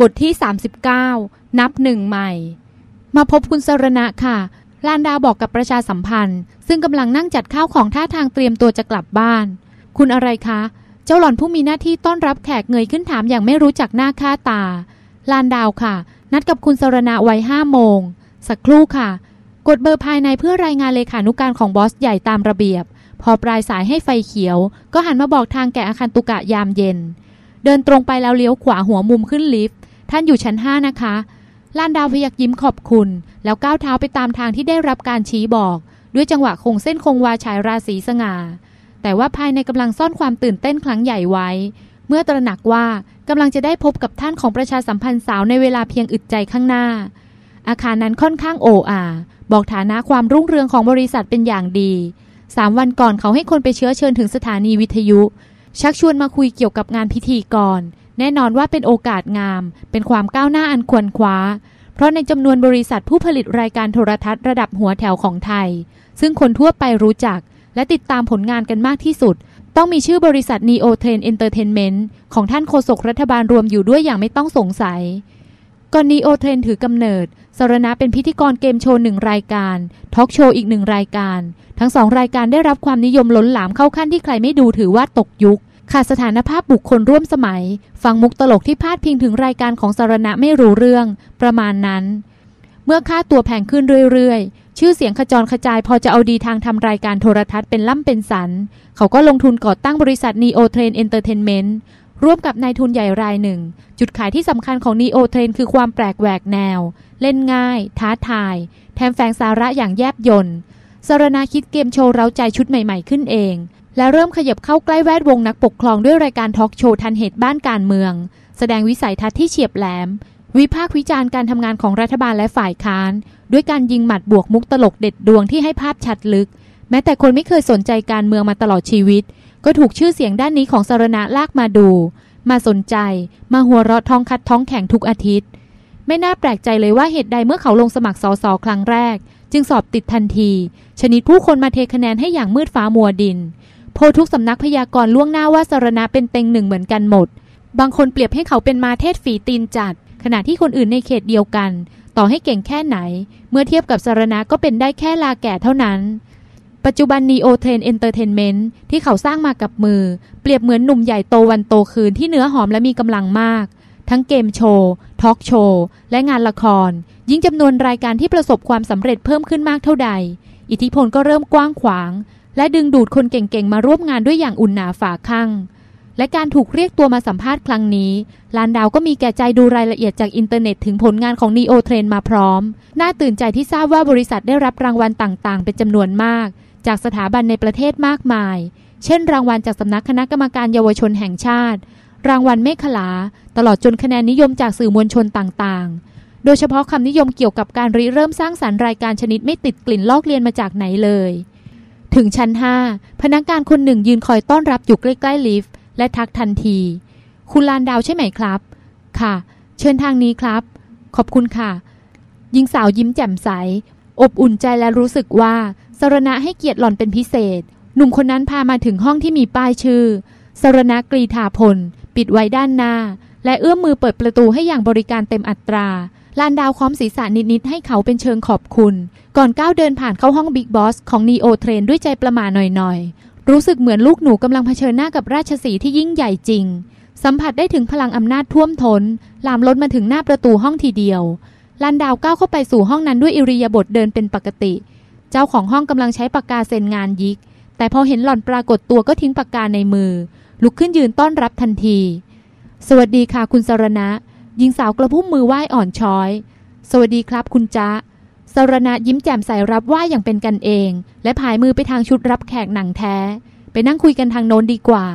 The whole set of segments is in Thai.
บทที่ 39 นับหนึ่งใหม่ มาพบคุณสรณะค่ะ ลานดาวบอกกับประชาสัมพันธ์ ซึ่งกำลังนั่งจัดข้าวของท่าทางเตรียมตัวจะกลับบ้าน คุณอะไรคะ เจ้าหล่อนผู้มีหน้าที่ต้อนรับแขกเงยขึ้นถามอย่างไม่รู้จักหน้าค่าตา ลานดาวค่ะ นัดกับคุณสรณะไว้ห้าโมง สักครู่ค่ะ กดเบอร์ภายในเพื่อรายงานเลขานุการของบอสใหญ่ตามระเบียบ พอปลายสายให้ไฟเขียว ก็หันมาบอกทางแก่อาคารตุกะยามเย็น เดินตรงไปแล้วเลี้ยวขวาหัวมุมขึ้นลิฟต์ ท่านอยู่ชั้นห้านะคะลานดาวพยักยิ้มขอบคุณ แล้วก้าวเท้าไปตามทางที่ได้รับการชี้บอก ด้วยจังหวะคงเส้นคงวาฉายราศีสง่า แต่ว่าภายในกำลังซ่อนความตื่นเต้นครั้งใหญ่ไว้ เมื่อตระหนักว่ากำลังจะได้พบกับท่านของประชาสัมพันธ์สาวในเวลาเพียงอึดใจข้างหน้า อาคารนั้นค่อนข้างโออาบอกฐานะความรุ่งเรืองของบริษัทเป็นอย่างดีสามวันก่อนเขาให้คนไปเชื้อเชิญถึงสถานีวิทยุ ชักชวนมาคุยเกี่ยวกับงานพิธีกร แน่นอนว่าเป็นโอกาสงาม เป็นความก้าวหน้าอันควรคว้า เพราะในจำนวนบริษัทผู้ผลิตรายการโทรทัศน์ระดับหัวแถวของไทย ซึ่งคนทั่วไปรู้จัก และติดตามผลงานกันมากที่สุด ต้องมีชื่อบริษัท Neo Train Entertainment ของท่านโฆษกรัฐบาลรวมอยู่ด้วยอย่างไม่ต้องสงสัยก่อน Neo Train ถือกำเนิดสรณะเป็นพิธีกรเกมโชว์หนึ่งรายการทอล์กโชว์อีกหนึ่งรายการ ทั้งสองรายการได้รับความนิยมล้นหลามเข้าขั้นที่ใครไม่ดูถือว่าตกยุค ขาดสถานภาพบุคคลร่วมสมัย ฟังมุกตลกที่พาดพิงถึงรายการของสารณะไม่รู้เรื่อง ประมาณนั้น เมื่อค่าตัวแพงขึ้นเรื่อยๆ ชื่อเสียงขจรขจายพอจะเอาดีทางทำรายการโทรทัศน์เป็นล่ำเป็นสัน เขาก็ลงทุนก่อตั้งบริษัท Neo Train Entertainment ร่วมกับนายทุนใหญ่รายหนึ่ง จุดขายที่สำคัญของ Neo Train คือความแปลกแหวกแนว เล่นง่าย ท้าทาย แถมแฝงสาระอย่างแยบยนต์สารณาคิดเกมโชว์เร้าใจชุดใหม่ๆขึ้นเอง และเริ่มขยับเข้าใกล้แวดวงนักปกครองด้วยรายการทอล์กโชว์ทันเหตุบ้านการเมือง แสดงวิสัยทัศน์ที่เฉียบแหลม วิพากษ์วิจารณ์การทำงานของรัฐบาลและฝ่ายค้าน ด้วยการยิงหมัดบวกมุกตลกเด็ดดวงที่ให้ภาพชัดลึก แม้แต่คนไม่เคยสนใจการเมืองมาตลอดชีวิต ก็ถูกชื่อเสียงด้านนี้ของสารณะลากมาดู มาสนใจ มาหัวเราะท้องคัดท้องแข็งทุกอาทิตย์ ไม่น่าแปลกใจเลยว่าเหตุใดเมื่อเขาลงสมัครสสครั้งแรก จึงสอบติดทันที ชนิดผู้คนมาเทคะแนนให้อย่างมืดฟ้ามัวดิน โพลทุกสำนักพยากรล่วงหน้าว่าสารณะเป็นเต็งหนึ่งเหมือนกันหมด บางคนเปรียบให้เขาเป็นมาเทศฝีตีนจัด ขณะที่คนอื่นในเขตเดียวกัน ต่อให้เก่งแค่ไหน เมื่อเทียบกับสารณะก็เป็นได้แค่ลาแก่เท่านั้น ปัจจุบัน Neo Train Entertainment ที่เขาสร้างมากับมือ เปรียบเหมือนหนุ่มใหญ่โตวันโตคืนที่เนื้อหอมและมีกำลังมาก ทั้งเกมโชว์ทอล์กโชว์และงานละคร ยิ่งจำนวนรายการที่ประสบความสำเร็จเพิ่มขึ้นมากเท่าใด อิทธิพลก็เริ่มกว้างขวาง และดึงดูดคนเก่งๆ มาร่วมงานด้วยอย่างอุ่นหนาฝาคั่งและการถูกเรียกตัวมาสัมภาษณ์ครั้งนี้ ลานดาวก็มีแก่ใจดูรายละเอียดจากอินเทอร์เน็ตถึงผลงานของ Neo Train มาพร้อม น่าตื่นใจที่ทราบว่าบริษัทได้รับรางวัลต่างๆ เป็นจำนวนมาก จากสถาบันในประเทศมากมาย เช่น รางวัลจากสำนักคณะกรรมการเยาวชนแห่งชาติ รางวัลเมฆขลา ตลอดจนคะแนนนิยมจากสื่อมวลชนต่างๆ โดยเฉพาะคำนิยมเกี่ยวกับการริเริ่มสร้างสารรค์รายการชนิดไม่ติดกลิ่นลอกเลียนมาจากไหนเลย ถึงชั้น5พนักงานคนหนึ่งยืนคอยต้อนรับอยู่ใกล้ๆลิฟต์และทักทันที คุณลานดาวใช่ไหมครับ ค่ะ เชิญทางนี้ครับ ขอบคุณค่ะหญิงสาวยิ้มแจ่มใส อบอุ่นใจและรู้สึกว่าสรณะให้เกียรติหล่อนเป็นพิเศษ หนุ่มคนนั้นพามาถึงห้องที่มีป้ายชื่อสรณะกรีธาพล ปิดไว้ด้านหน้า และเอื้อมมือเปิดประตูให้อย่างบริการเต็มอัตรา ลานดาวค้อมศีรษะนิด ๆ ให้เขาเป็นเชิงขอบคุณ ก่อนก้าวเดินผ่านเข้าห้องบิ๊กบอสของนีโอเทรนด้วยใจประหม่าหน่อย ๆ รู้สึกเหมือนลูกหนูกำลังเผชิญหน้ากับราชสีที่ยิ่งใหญ่จริง สัมผัสได้ถึงพลังอำนาจท่วมทน้นลามล้นมาถึงหน้าประตูห้องทีเดียวลานดาวก้าวเข้าไปสู่ห้องนั้นด้วยอิริยาบถเดินเป็นปกติ เจ้าของห้องกำลังใช้ปากกาเซ็นงานยิก แต่พอเห็นหล่อนปรากฏตัวก็ทิ้งปากกาในมือ ลุกขึ้นยืนต้อนรับทันที สวัสดีค่ะคุณสรณะ หญิงสาวกระพุ้มมือไหว้อ่อนช้อย สวัสดีครับคุณจ๊ะสรณะยิ้มแจ่มใสรับไหว้อย่างเป็นกันเอง และผายมือไปทางชุดรับแขกหนังแท้ ไปนั่งคุยกันทางโน้นดีกว่า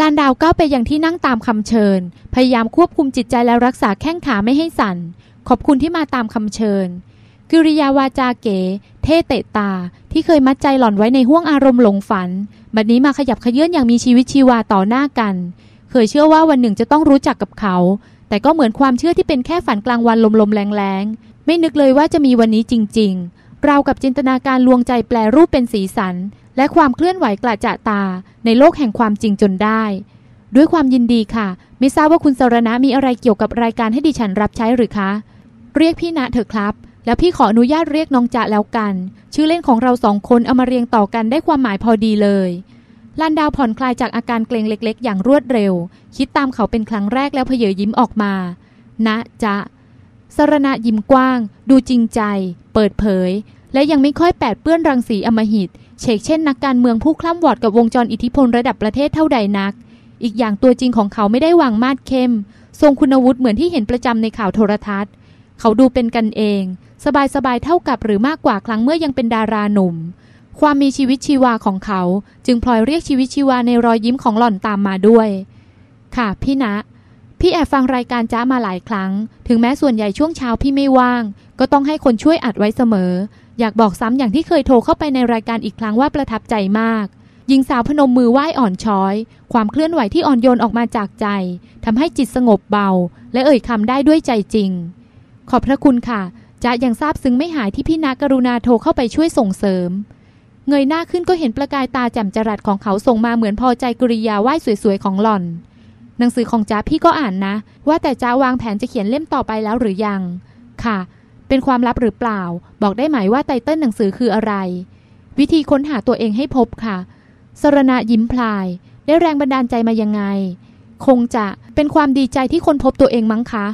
ลานดาวก้าวไปอยังที่นั่งตามคำเชิญ พยายามควบคุมจิตใจและรักษาแข้งขาไม่ให้สั่น ขอบคุณที่มาตามคำเชิญ กิริยาวาจาเก๋ เท่เตะตา ที่เคยมัดใจหล่อนไว้ในห้วงอารมณ์หลงฝัน บัดนี้มาขยับขยื่นอย่างมีชีวิตชีวาต่อหน้ากัน เคยเชื่อว่าวันหนึ่งจะต้องรู้จักกับเขา แต่ก็เหมือนความเชื่อที่เป็นแค่ฝันกลางวันลมๆแรงๆ ไม่นึกเลยว่าจะมีวันนี้จริง ๆ เรากับจินตนาการลวงใจแปลรูปเป็นสีสัน และความเคลื่อนไหวกระจะตา ในโลกแห่งความจริงจนได้ ด้วยความยินดีค่ะ ไม่ทราบว่าคุณสรณะมีอะไรเกี่ยวกับรายการให้ดิฉันรับใช้หรือคะ เรียกพี่ณเถอะครับ แล้วพี่ขออนุญาตเรียกน้องจะแล้วกัน ชื่อเล่นของเราสองคนเอามาเรียงต่อกันได้ความหมายพอดีเลย ลันดาวผ่อนคลายจากอาการเกรงเล็กๆ อย่างรวดเร็ว คิดตามเขาเป็นครั้งแรกแล้วเพเยยิ้มออกมาณจะสรณะยิ้มกว้าง ดูจริงใจ เปิดเผย และยังไม่ค่อยแปดเปื้อนรังสีอมหิตเชกเช่นนักการเมืองผู้คล่ำวอดกับวงจรอิทธิพลระดับประเทศเท่าใดนัก อีกอย่างตัวจริงของเขาไม่ได้วางมาดเข้ม ทรงคุณวุฒิเหมือนที่เห็นประจำในข่าวโทรทัศน์ เขาดูเป็นกันเอง สบายๆเท่ากับหรือมากกว่าครั้งเมื่อยังเป็นดาราหนุ่ม ความมีชีวิตชีวาของเขา จึงพลอยเรียกชีวิตชีวาในรอยยิ้มของหล่อนตามมาด้วย ค่ะ พี่ณพี่แอบฟังรายการจ้ามาหลายครั้ง ถึงแม้ส่วนใหญ่ช่วงเช้าพี่ไม่ว่าง ก็ต้องให้คนช่วยอัดไว้เสมอ อยากบอกซ้ำอย่างที่เคยโทรเข้าไปในรายการอีกครั้งว่าประทับใจมากหญิงสาวพนมมือไหว้อ่อนช้อย ความเคลื่อนไหวที่อ่อนโยนออกมาจากใจทำให้จิตสงบเบา และเอ่ยคำได้ด้วยใจจริง ขอบพระคุณค่ะจะยังทราบซึ้งไม่หายที่พี่นากรุณาโทรเข้าไปช่วยส่งเสริม เงยหน้าขึ้นก็เห็นประกายตาแจ่มจรัสของเขาส่งมาเหมือนพอใจกริยาไหว้สวยๆของหล่อน หนังสือของจ้าพี่ก็อ่านนะ ว่าแต่จ้าวางแผนจะเขียนเล่มต่อไปแล้วหรือยัง ค่ะ เป็นความลับหรือเปล่า บอกได้ไหมว่าไตเติ้ลหนังสือคืออะไร วิธีค้นหาตัวเองให้พบค่ะ สรณะยิ้มพลาย ได้แรงบันดาลใจมายังไง คงจะเป็นความดีใจที่คนพบตัวเองมั้งคะ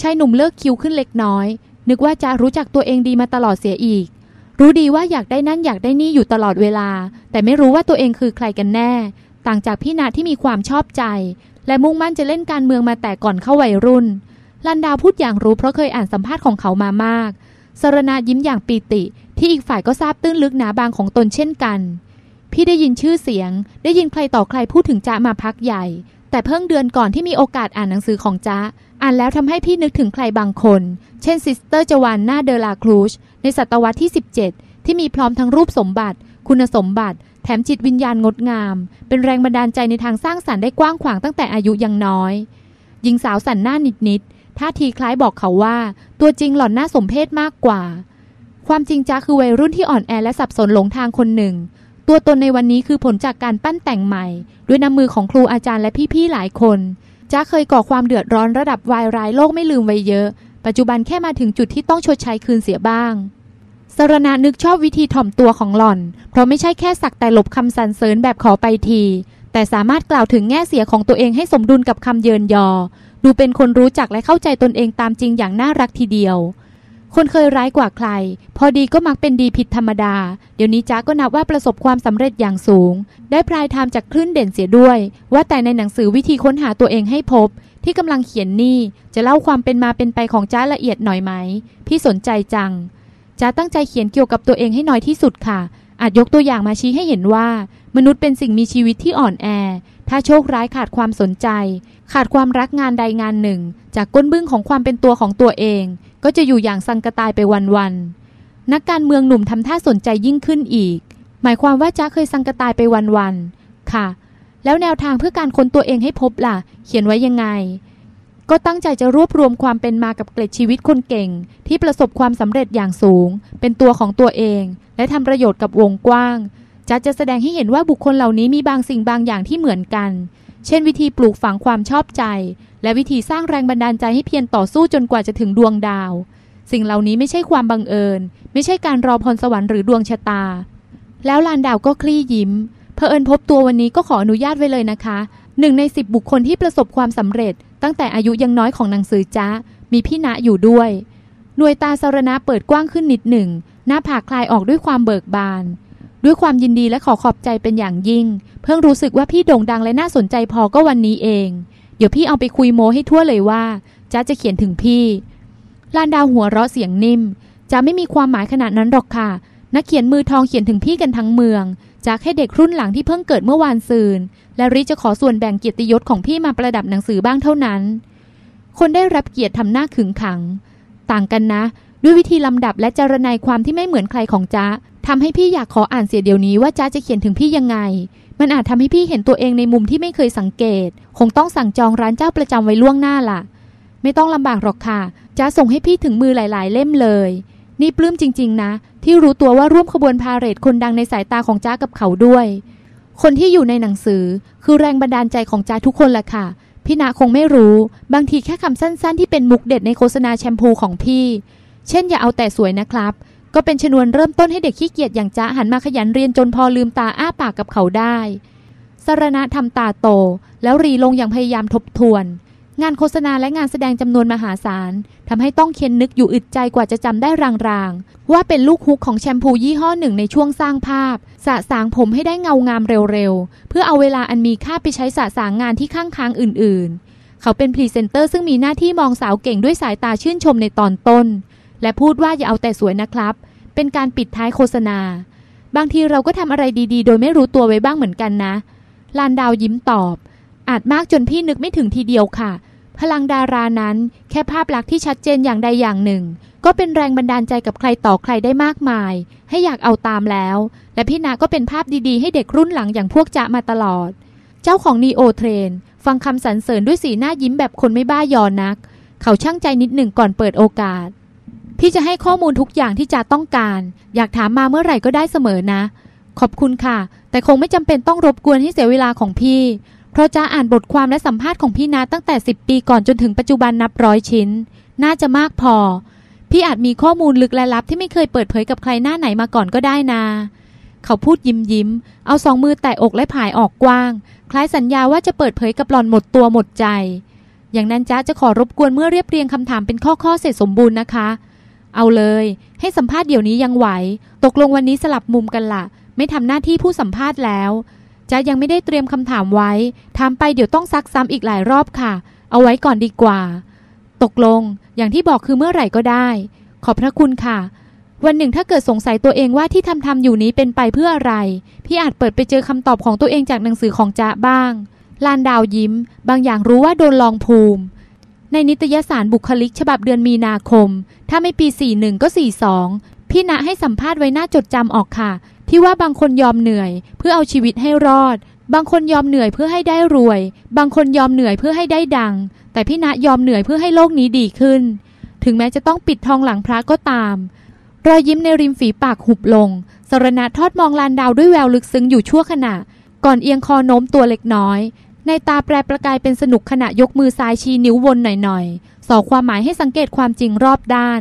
ชายหนุ่มเลิกคิ้วขึ้นเล็กน้อย นึกว่าจะรู้จักตัวเองดีมาตลอดเสียอีก รู้ดีว่าอยากได้นั่นอยากได้นี่อยู่ตลอดเวลา แต่ไม่รู้ว่าตัวเองคือใครกันแน่ ต่างจากพี่นาที่มีความชอบใจ และมุ่งมั่นจะเล่นการเมืองมาแต่ก่อนเข้าวัยรุ่น ลานดาวพูดอย่างรู้เพราะเคยอ่านสัมภาษณ์ของเขามามากสรณะยิ้มอย่างปีติ ที่อีกฝ่ายก็ทราบตื้นลึกหนาบางของตนเช่นกัน พี่ได้ยินชื่อเสียง ได้ยินใครต่อใครพูดถึงจ้ามาพักใหญ่ แต่เพิ่งเดือนก่อนที่มีโอกาสอ่านหนังสือของจ้าอ่านแล้วทำให้พี่นึกถึงใครบางคน เช่นซิสเตอร์ Juana de la Cruz ในศตวรรษที่ 17 ที่มีพร้อมทั้งรูปสมบัติ คุณสมบัติ แถมจิตวิญญาณงดงาม เป็นแรงบันดาลใจในทางสร้างสารรค์ได้กว้างขวางตั้งแต่อายุยังน้อย หญิงสาวสันหน้านิดๆท่าทีคล้ายบอกเขาว่า ตัวจริงหล่อนน่าสมเพชมากกว่า ความจริงจ้าคือวัยรุ่นที่อ่อนแอและสับสนหลงทางคนหนึ่ง ตัวตนในวันนี้คือผลจากการปั้นแต่งใหม่ ด้วยน้ำมือของครูอาจารย์และพี่ๆหลายคนจ้าเคยก่อความเดือดร้อนระดับวายร้ายโลกไม่ลืมไว้เยอะ ปัจจุบันแค่มาถึงจุดที่ต้องชดใช้คืนเสียบ้างสรณะนึกชอบวิธีถ่อมตัวของหล่อน เพราะไม่ใช่แค่สักแต่หลบคำสรรเสริญแบบขอไปที แต่สามารถกล่าวถึงแง่เสียของตัวเองให้สมดุลกับคำเยินยอ ดูเป็นคนรู้จักและเข้าใจตนเองตามจริงอย่างน่ารักทีเดียว คนเคยร้ายกว่าใคร พอดีก็มักเป็นดีผิดธรรมดา เดี๋ยวนี้จ้าก็นับว่าประสบความสำเร็จอย่างสูง ได้พรายทามจากคลื่นเด่นเสียด้วย ว่าแต่ในหนังสือวิธีค้นหาตัวเองให้พบ ที่กำลังเขียนนี่จะเล่าความเป็นมาเป็นไปของจ้าละเอียดหน่อยไหม พี่สนใจจังจ้าตั้งใจเขียนเกี่ยวกับตัวเองให้น้อยที่สุดค่ะ อาจยกตัวอย่างมาชี้ให้เห็นว่า มนุษย์เป็นสิ่งมีชีวิตที่อ่อนแอ ถ้าโชคร้ายขาดความสนใจ ขาดความรักงานใดงานหนึ่ง จากก้นบึ้งของความเป็นตัวของตัวเอง ก็จะอยู่อย่างสังกตายไปวันๆ นักการเมืองหนุ่มทำท่าสนใจยิ่งขึ้นอีก หมายความว่าจ้าเคยสังกตายไปวันๆ ค่ะ แล้วแนวทางเพื่อการค้นตัวเองให้พบล่ะ เขียนไว้ยังไง ก็ตั้งใจจะรวบรวมความเป็นมากับเกล็ดชีวิตคนเก่ง ที่ประสบความสำเร็จอย่างสูง เป็นตัวของตัวเอง และทำประโยชน์กับวงกว้างจะจะแสดงให้เห็นว่าบุคคลเหล่านี้มีบางสิ่งบางอย่างที่เหมือนกัน เช่น วิธีปลูกฝังความชอบใจ และวิธีสร้างแรงบันดาลใจให้เพียรต่อสู้จนกว่าจะถึงดวงดาว สิ่งเหล่านี้ไม่ใช่ความบังเอิญ ไม่ใช่การรอพรสวรรค์หรือดวงชะตา แล้วลานดาวก็คลี่ยิ้มเพอเอิญพบตัววันนี้ก็ขออนุญาตไว้เลยนะคะหนึ่งในสิบบุคคลที่ประสบความสำเร็จ ตั้งแต่อายุยังน้อยของหนังสือจ้ามีพี่ณะอยู่ด้วย หน่วยตาสารณะเปิดกว้างขึ้นนิดหนึ่ง หน้าผากคลายออกด้วยความเบิกบาน ด้วยความยินดีและขอขอบใจเป็นอย่างยิ่ง เพิ่งรู้สึกว่าพี่โด่งดังและน่าสนใจพอก็วันนี้เอง เดี๋ยวพี่เอาไปคุยโมให้ทั่วเลยว่าจ้าจะเขียนถึงพี่ ลานดาวหัวเราะเสียงนิ่มจะไม่มีความหมายขนาดนั้นหรอกค่ะ นักเขียนมือทองเขียนถึงพี่กันทั้งเมืองจากให้เด็กรุ่นหลังที่เพิ่งเกิดเมื่อวานซืน และริจะขอส่วนแบ่งเกียรติยศของพี่มาประดับหนังสือบ้างเท่านั้น คนได้รับเกียรติทำหน้าขึงขัง ต่างกันนะ ด้วยวิธีลำดับและจารณัยความที่ไม่เหมือนใครของจ้าทำให้พี่อยากขออ่านเสียเดี๋ยวนี้ว่าจ้าจะเขียนถึงพี่ยังไง มันอาจทำให้พี่เห็นตัวเองในมุมที่ไม่เคยสังเกต คงต้องสั่งจองร้านเจ้าประจำไว้ล่วงหน้าล่ะ ไม่ต้องลำบากหรอกค่ะจ้าส่งให้พี่ถึงมือหลาย ๆ เล่มเลย นี่ปลื้มจริง ๆ นะ ที่รู้ตัวว่าร่วมขบวนพาเหรดคนดังในสายตาของจ้ากับเขาด้วย คนที่อยู่ในหนังสือคือแรงบันดาลใจของจ้าทุกคนแหละค่ะเพพี่ณคงไม่รู้ บางทีแค่คำสั้น ๆ ที่เป็นมุกเด็ดในโฆษณาแชมพูของพี่ เช่นอย่าเอาแต่สวยนะครับ ก็เป็นชนวนเริ่มต้นให้เด็กขี้เกียจอย่างจ๊ะหันมาขยันเรียนจนพอลืมตาอ้าปากกับเขาได้สรณะทำตาโต แล้วหรี่ลงอย่างพยายามทบทวน งานโฆษณาและงานแสดงจำนวนมหาศาลทำให้ต้องเค้นนึกอยู่อึดใจกว่าจะจำได้รางๆ ว่าเป็นลูกฮุกของแชมพูยี่ห้อหนึ่งในช่วงสร้างภาพ สะสางผมให้ได้เงางามเร็วๆ เพื่อเอาเวลาอันมีค่าไปใช้สะสางงานที่คั่งค้างอื่นๆ เขาเป็นพรีเซนเตอร์ซึ่งมีหน้าที่มองสาวเก่งด้วยสายตาชื่นชมในตอนต้น และพูดว่าอย่าเอาแต่สวยนะครับ เป็นการปิดท้ายโฆษณา บางทีเราก็ทำอะไรดีๆ โดยไม่รู้ตัวไว้บ้างเหมือนกันนะ ลานดาวยิ้มตอบ อาจมากจนพี่นึกไม่ถึงทีเดียวค่ะ พลังดารานั้นแค่ภาพลักษณ์ที่ชัดเจนอย่างใดอย่างหนึ่ง ก็เป็นแรงบันดาลใจกับใครต่อใครได้มากมาย ให้อยากเอาตามแล้ว และพี่นาก็เป็นภาพดีๆ ให้เด็กรุ่นหลังอย่างพวกจะมาตลอด เจ้าของนีโอเทรนฟังคำสรรเสริญด้วยสีหน้ายิ้มแบบคนไม่บ้ายอนัก เขาช่างใจนิดหนึ่งก่อนเปิดโอกาส พี่จะให้ข้อมูลทุกอย่างที่จะต้องการ อยากถามมาเมื่อไหร่ก็ได้เสมอนะ ขอบคุณค่ะ แต่คงไม่จำเป็นต้องรบกวนให้เสียเวลาของพี่ เพราะจะอ่านบทความและสัมภาษณ์ของพี่นาตั้งแต่ 10 ปีก่อนจนถึงปัจจุบันนับร้อยชิ้น น่าจะมากพอ พี่อาจมีข้อมูลลึกและลับที่ไม่เคยเปิดเผยกับใครหน้าไหนมาก่อนก็ได้นาเขาพูดยิ้มยิ้ม เอาสองมือแตะอกและผายออกกว้าง คล้ายสัญญาว่าจะเปิดเผยกับหล่อนหมดตัวหมดใจ อย่างนั้นจ้าจะขอรบกวนเมื่อเรียบเรียงคำถามเป็นข้อข้อเสร็จสมบูรณ์นะคะ เอาเลย ให้สัมภาษณ์เดี๋ยวนี้ยังไหว ตกลงวันนี้สลับมุมกันละไม่ทำหน้าที่ผู้สัมภาษณ์แล้วจ้ายังไม่ได้เตรียมคำถามไว้ถามไปเดี๋ยวต้องซักซ้ำอีกหลายรอบค่ะ เอาไว้ก่อนดีกว่า ตกลง อย่างที่บอกคือเมื่อไหร่ก็ได้ ขอบพระคุณค่ะ วันหนึ่งถ้าเกิดสงสัยตัวเองว่าที่ทำทำอยู่นี้เป็นไปเพื่ออะไร พี่อาจเปิดไปเจอคำตอบของตัวเองจากหนังสือของจ๊ะบ้าง ลานดาวยิ้ม บางอย่างรู้ว่าโดนลองภูมิ ในนิตยสารบุคลิกฉบับเดือนมีนาคม ถ้าไม่ปี 41 ก็ 42 พี่ณให้สัมภาษณ์ไว้หน้าจดจำออกค่ะ ที่ว่าบางคนยอมเหนื่อยเพื่อเอาชีวิตให้รอด บางคนยอมเหนื่อยเพื่อให้ได้รวย บางคนยอมเหนื่อยเพื่อให้ได้ดัง แต่พี่ณยอมเหนื่อยเพื่อให้โลกนี้ดีขึ้น ถึงแม้จะต้องปิดทองหลังพระก็ตาม รอยยิ้มในริมฝีปากหุบลง สรณะทอดมองลานดาวด้วยแววลึกซึ้งอยู่ชั่วขณะ ก่อนเอียงคอโน้มตัวเล็กน้อย ในตาแปรประกายเป็นสนุกขณะยกมือซ้ายชี้นิ้ววนหน่อยๆสอความหมายให้สังเกตความจริงรอบด้าน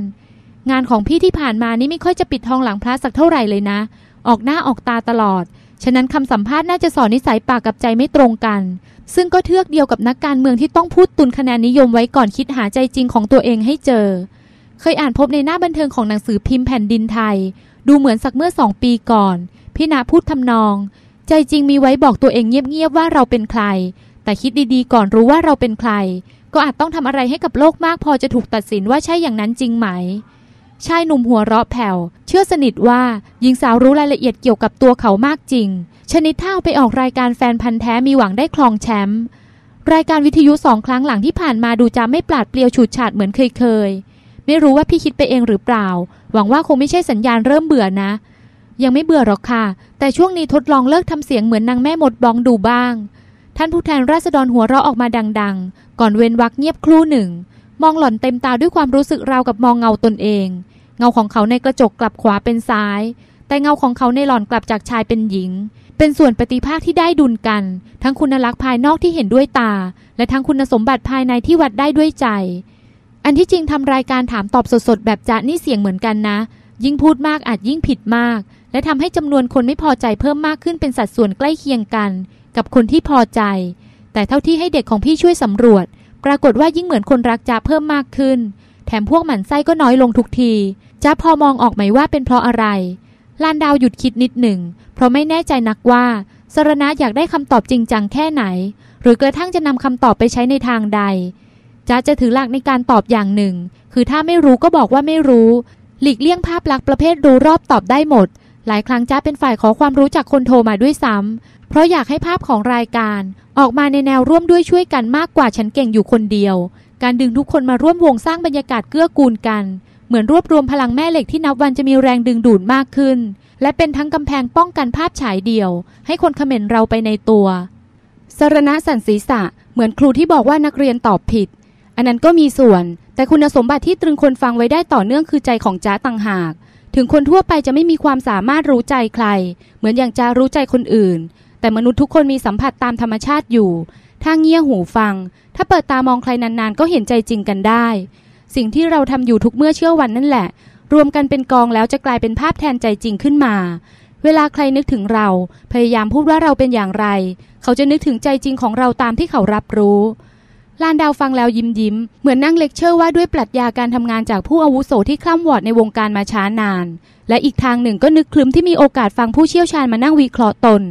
งานของพี่ที่ผ่านมานี่ไม่ค่อยจะปิดทองหลังพระสักเท่าไหร่เลยนะ ออกหน้าออกตาตลอด ฉะนั้นคำสัมภาษณ์น่าจะสอนนิสัยปากกับใจไม่ตรงกัน ซึ่งก็เทือกเดียวกับนักการเมืองที่ต้องพูดตุนคะแนนนิยมไว้ก่อนคิดหาใจจริงของตัวเองให้เจอ เคยอ่านพบในหน้าบันเทิงของหนังสือพิมพ์แผ่นดินไทย ดูเหมือนสักเมื่อสองปีก่อน พี่นาพูดทำนอง ใจจริงมีไว้บอกตัวเองเงียบๆว่าเราเป็นใคร แต่คิดดีๆก่อนรู้ว่าเราเป็นใคร ก็อาจต้องทำอะไรให้กับโลกมากพอจะถูกตัดสินว่าใช่อย่างนั้นจริงไหมชายหนุ่มหัวเราะแผ่ว เชื่อสนิทว่าหญิงสาวรู้รายละเอียดเกี่ยวกับตัวเขามากจริง ชนิดเท่าไปออกรายการแฟนพันธ์แท้มีหวังได้ครองแชมป์รายการวิทยุสองครั้งหลังที่ผ่านมาดูจะไม่ปราดเปรียวฉูดฉาดเหมือนเคยเคย ไม่รู้ว่าพี่คิดไปเองหรือเปล่า หวังว่าคงไม่ใช่สัญญาณเริ่มเบื่อนะ ยังไม่เบื่อหรอกค่ะ แต่ช่วงนี้ทดลองเลิกทำเสียงเหมือนนางแม่มดบองดูบ้าง ท่านผู้แทนราษฎรหัวเราะออกมาดัง ๆ ก่อนเว้นวักเงียบครู่หนึ่ง มองหล่อนเต็มตาด้วยความรู้สึกราวกับมองเงาตนเอง เงาของเขาในกระจกกลับขวาเป็นซ้าย แต่เงาของเขาในหล่อนกลับจากชายเป็นหญิง เป็นส่วนปฏิภาคที่ได้ดุลกัน ทั้งคุณลักษณ์ภายนอกที่เห็นด้วยตา และทั้งคุณสมบัติภายในที่วัดได้ด้วยใจ อันที่จริงทำรายการถามตอบสดๆแบบจะนี่เสียงเหมือนกันนะยิ่งพูดมากอาจยิ่งผิดมาก และทำให้จำนวนคนไม่พอใจเพิ่มมากขึ้นเป็นสัดส่วนใกล้เคียงกัน กับคนที่พอใจ แต่เท่าที่ให้เด็กของพี่ช่วยสำรวจ ปรากฏว่ายิ่งเหมือนคนรักจ้าเพิ่มมากขึ้น แถมพวกหมันไส้ก็น้อยลงทุกทีจ้าพอมองออกไหมว่าเป็นเพราะอะไรลานดาวหยุดคิดนิดหนึ่ง เพราะไม่แน่ใจนักว่าสรณะอยากได้คำตอบจริงจังแค่ไหน หรือกระทั่งจะนำคำตอบไปใช้ในทางใดจ้าจะถือหลักในการตอบอย่างหนึ่ง คือถ้าไม่รู้ก็บอกว่าไม่รู้ หลีกเลี่ยงภาพลักษณ์ประเภทรู้รอบตอบได้หมด หลายครั้งจ้าเป็นฝ่ายขอความรู้จากคนโทรมาด้วยซ้ำเพราะอยากให้ภาพของรายการ ออกมาในแนวร่วมด้วยช่วยกันมากกว่าฉันเก่งอยู่คนเดียว การดึงทุกคนมาร่วมวงสร้างบรรยากาศเกื้อกูลกัน เหมือนรวบรวมพลังแม่เหล็กที่นับวันจะมีแรงดึงดูดมากขึ้น และเป็นทั้งกำแพงป้องกันภาพฉายเดียว ให้คนเขม่นเราไปในตัวสรณะสันศีษะเหมือนครูที่บอกว่านักเรียนตอบผิด อันนั้นก็มีส่วน แต่คุณสมบัติที่ตรึงคนฟังไว้ได้ต่อเนื่องคือใจของจ้าต่างหาก ถึงคนทั่วไปจะไม่มีความสามารถรู้ใจใคร เหมือนอย่างจ้ารู้ใจคนอื่น แต่มนุษย์ทุกคนมีสัมผัสตามธรรมชาติอยู่ ถ้าเงี่ยหูฟัง ถ้าเปิดตามองใครนานๆ ก็เห็นใจจริงกันได้ สิ่งที่เราทำอยู่ทุกเมื่อเชื่อวันนั่นแหละ รวมกันเป็นกองแล้วจะกลายเป็นภาพแทนใจจริงขึ้นมา เวลาใครนึกถึงเรา พยายามพูดว่าเราเป็นอย่างไร เขาจะนึกถึงใจจริงของเราตามที่เขารับรู้ ลานดาวฟังแล้วยิ้มยิ้ม เหมือนนั่งเลคเชอร์ว่าด้วยปรัชญาการทำงานจากผู้อาวุโสที่คล่ำวอดในวงการมาช้านาน และอีกทางหนึ่งก็นึกคลึมที่มีโอกาสฟังผู้เชี่ยวชาญมานั่งวิเคราะห์ตน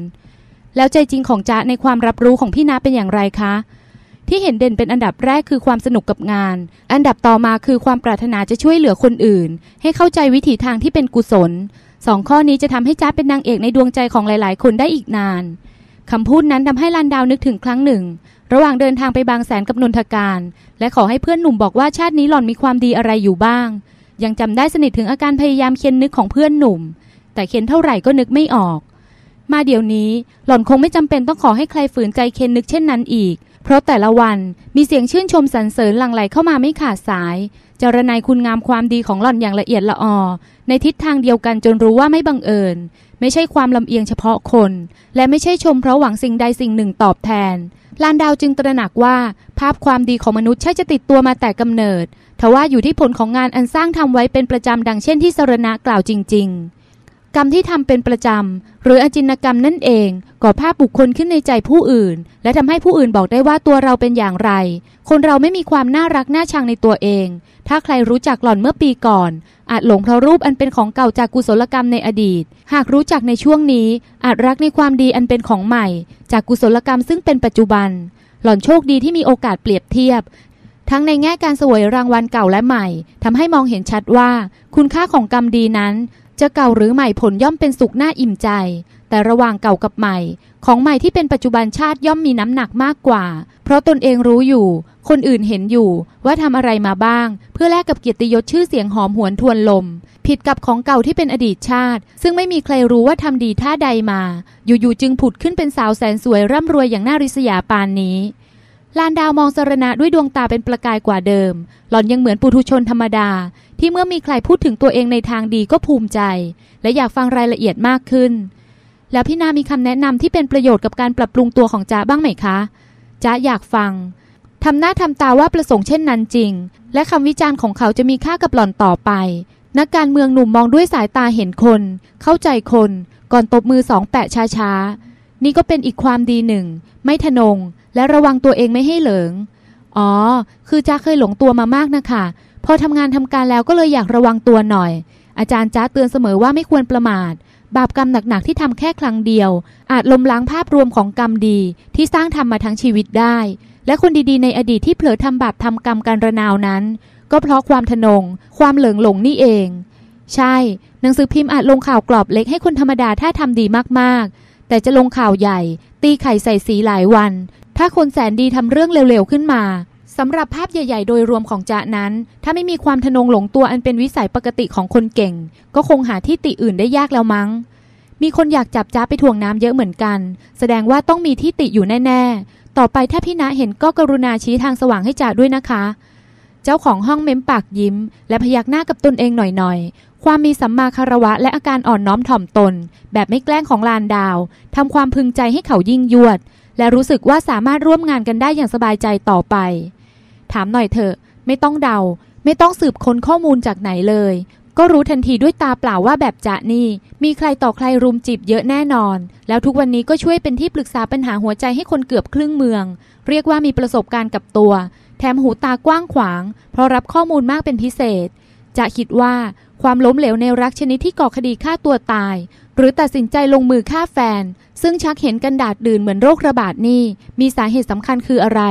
แล้วใจจริงของจ๊ะในความรับรู้ของพี่นาเป็นอย่างไรคะ ที่เห็นเด่นเป็นอันดับแรกคือความสนุกกับงาน อันดับต่อมาคือความปรารถนาจะช่วยเหลือคนอื่น ให้เข้าใจวิถีทางที่เป็นกุศลสองข้อนี้จะทำให้จ๊ะเป็นนางเอกในดวงใจของหลาย ๆ คนได้อีกนานคำพูดนั้นทำให้ลันดาวนึกถึงครั้งหนึ่ง ระหว่างเดินทางไปบางแสนกับนนทการ และขอให้เพื่อนหนุ่มบอกว่าชาตินี้หล่อนมีความดีอะไรอยู่บ้าง ยังจำได้สนิทถึงอาการพยายามเค้นนึกของเพื่อนหนุ่ม แต่เค้นเท่าไหร่ก็นึกไม่ออก มาเดี๋ยวนี้หล่อนคงไม่จำเป็นต้องขอให้ใครฝืนใจเค้นนึกเช่นนั้นอีก เพราะแต่ละวันมีเสียงชื่นชมสรรเสริญหลั่งไหลเข้ามาไม่ขาดสาย จารนายคุณงามความดีของหล่อนอย่างละเอียดละออ ในทิศทางเดียวกันจนรู้ว่าไม่บังเอิญ ไม่ใช่ความลำเอียงเฉพาะคน และไม่ใช่ชมเพราะหวังสิ่งใดสิ่งหนึ่งตอบแทนลานดาวจึงตระหนักว่า ภาพความดีของมนุษย์ใช่จะติดตัวมาแต่กำเนิดทว่าอยู่ที่ผลของงานอันสร้างทำไว้เป็นประจำดังเช่นที่สรณะกล่าวจริง ๆ กรรมที่ทำเป็นประจำ หรืออจินกรรมนั่นเองก่อภาพบุคคลขึ้นในใจผู้อื่น และทำให้ผู้อื่นบอกได้ว่าตัวเราเป็นอย่างไร คนเราไม่มีความน่ารักน่าชังในตัวเอง ถ้าใครรู้จักหล่อนเมื่อปีก่อน อาจหลงเพราะรูปอันเป็นของเก่าจากกุศลกรรมในอดีต หากรู้จักในช่วงนี้ อาจรักในความดีอันเป็นของใหม่ จากกุศลกรรมซึ่งเป็นปัจจุบัน หล่อนโชคดีที่มีโอกาสเปรียบเทียบ ทั้งในแง่การสวยรางวัลเก่าและใหม่ทำให้มองเห็นชัดว่า คุณค่าของกรรมดีนั้น จะเก่าหรือใหม่ผลย่อมเป็นสุขน่าอิ่มใจ แต่ระหว่างเก่ากับใหม่ ของใหม่ที่เป็นปัจจุบันชาติย่อมมีน้ำหนักมากกว่า เพราะตนเองรู้อยู่ คนอื่นเห็นอยู่ว่าทำอะไรมาบ้าง เพื่อแลกกับเกียรติยศชื่อเสียงหอมหวนทวนลม ผิดกับของเก่าที่เป็นอดีตชาติ ซึ่งไม่มีใครรู้ว่าทำดีท่าใดมา อยู่ๆจึงผุดขึ้นเป็นสาวแสนสวยร่ำรวยอย่างน่าริษยาปานนี้ ลานดาวมองสรณะด้วยดวงตาเป็นประกายกว่าเดิม หล่อนยังเหมือนปุถุชนธรรมดา ที่เมื่อมีใครพูดถึงตัวเองในทางดีก็ภูมิใจ และอยากฟังรายละเอียดมากขึ้น แล้วพี่นามีคำแนะนำที่เป็นประโยชน์กับการปรับปรุงตัวของจ้าบ้างไหมคะจ้าอยากฟังทำหน้าทำตาว่าประสงค์เช่นนั้นจริง และคำวิจารณ์ของเขาจะมีค่ากับหล่อนต่อไป นักการเมืองหนุ่มมองด้วยสายตาเห็นคน เข้าใจคน ก่อนตบมือสองแปะช้าๆนี่ก็เป็นอีกความดีหนึ่ง ไม่ทนง และระวังตัวเองไม่ให้เหลิง อ๋อ คือจ้าเคยหลงตัวมามากนะคะ พอทำงานทำการแล้วก็เลยอยากระวังตัวหน่อย อาจารย์จ้าเตือนเสมอว่าไม่ควรประมาท บาปกรรมหนักๆที่ทำแค่ครั้งเดียว อาจลมล้างภาพรวมของกรรมดี ที่สร้างทำมาทั้งชีวิตได้ และคนดีๆในอดีตที่เผลอทำบาปทำกรรมการระนาวนั้น ก็เพราะความทนง ความเหลิงหลงนี่เอง ใช่ หนังสือพิมพ์อาจลงข่าวกรอบเล็กให้คนธรรมดาถ้าทำดีมากๆ แต่จะลงข่าวใหญ่ ตีไข่ใส่สีหลายวัน ถ้าคนแสนดีทำเรื่องเร็วๆขึ้นมาสำหรับภาพใหญ่ ๆ โดยรวมของจะนั้น ถ้าไม่มีความทนงหลงตัวอันเป็นวิสัยปกติของคนเก่ง ก็คงหาที่ติอื่นได้ยากแล้วมั้ง มีคนอยากจับจ๊ะไปถ่วงน้ำเยอะเหมือนกัน แสดงว่าต้องมีที่ติอยู่แน่ ๆ ต่อไปถ้าพี่ณเห็นก็กรุณาชี้ทางสว่างให้จ๊ะด้วยนะคะ เจ้าของห้องเม้มปากยิ้ม และพยักหน้ากับตนเองหน่อยๆ ความมีสัมมาคารวะและอาการอ่อนน้อมถ่อมตน แบบไม่แกล้งของลานดาวทำความพึงใจให้เขายิ่งยวด และรู้สึกว่าสามารถร่วมงานกันได้อย่างสบายใจต่อไป ถามหน่อยเถอะ ไม่ต้องเดา ไม่ต้องสืบค้นข้อมูลจากไหนเลย ก็รู้ทันทีด้วยตาเปล่าว่าแบบจะนี่ มีใครต่อใครรุมจีบเยอะแน่นอน แล้วทุกวันนี้ก็ช่วยเป็นที่ปรึกษาปัญหาหัวใจให้คนเกือบครึ่งเมือง เรียกว่ามีประสบการณ์กับตัว แถมหูตากว้างขวาง เพราะรับข้อมูลมากเป็นพิเศษ จะคิดว่าความล้มเหลวในรักชนิดที่ก่อคดีฆ่าตัวตาย หรือตัดสินใจลงมือฆ่าแฟน ซึ่งชักเห็นกันดาดดื่นเหมือนโรคระบาดนี่มีสาเหตุสำคัญคืออะไร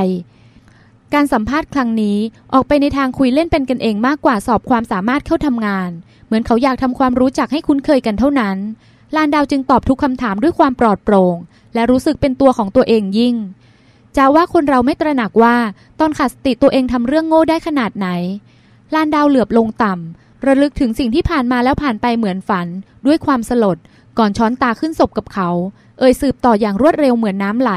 การสัมภาษณ์ครั้งนี้ออกไปในทางคุยเล่นเป็นกันเองมากกว่าสอบความสามารถเข้าทำงาน เหมือนเขาอยากทำความรู้จักให้คุ้นเคยกันเท่านั้นลานดาวจึงตอบทุกคำถามด้วยความปลอดโปร่ง และรู้สึกเป็นตัวของตัวเองยิ่งจะว่าคนเราไม่ตระหนักว่าตอนขาดสติตัวเองทำเรื่องโง่ได้ขนาดไหน ลานดาวเหลือบลงต่ำระลึกถึงสิ่งที่ผ่านมาแล้วผ่านไปเหมือนฝัน ด้วยความสลด ก่อนช้อนตาขึ้นศพกับเขา เอ่ยสืบต่ออย่างรวดเร็วเหมือนน้ำไหล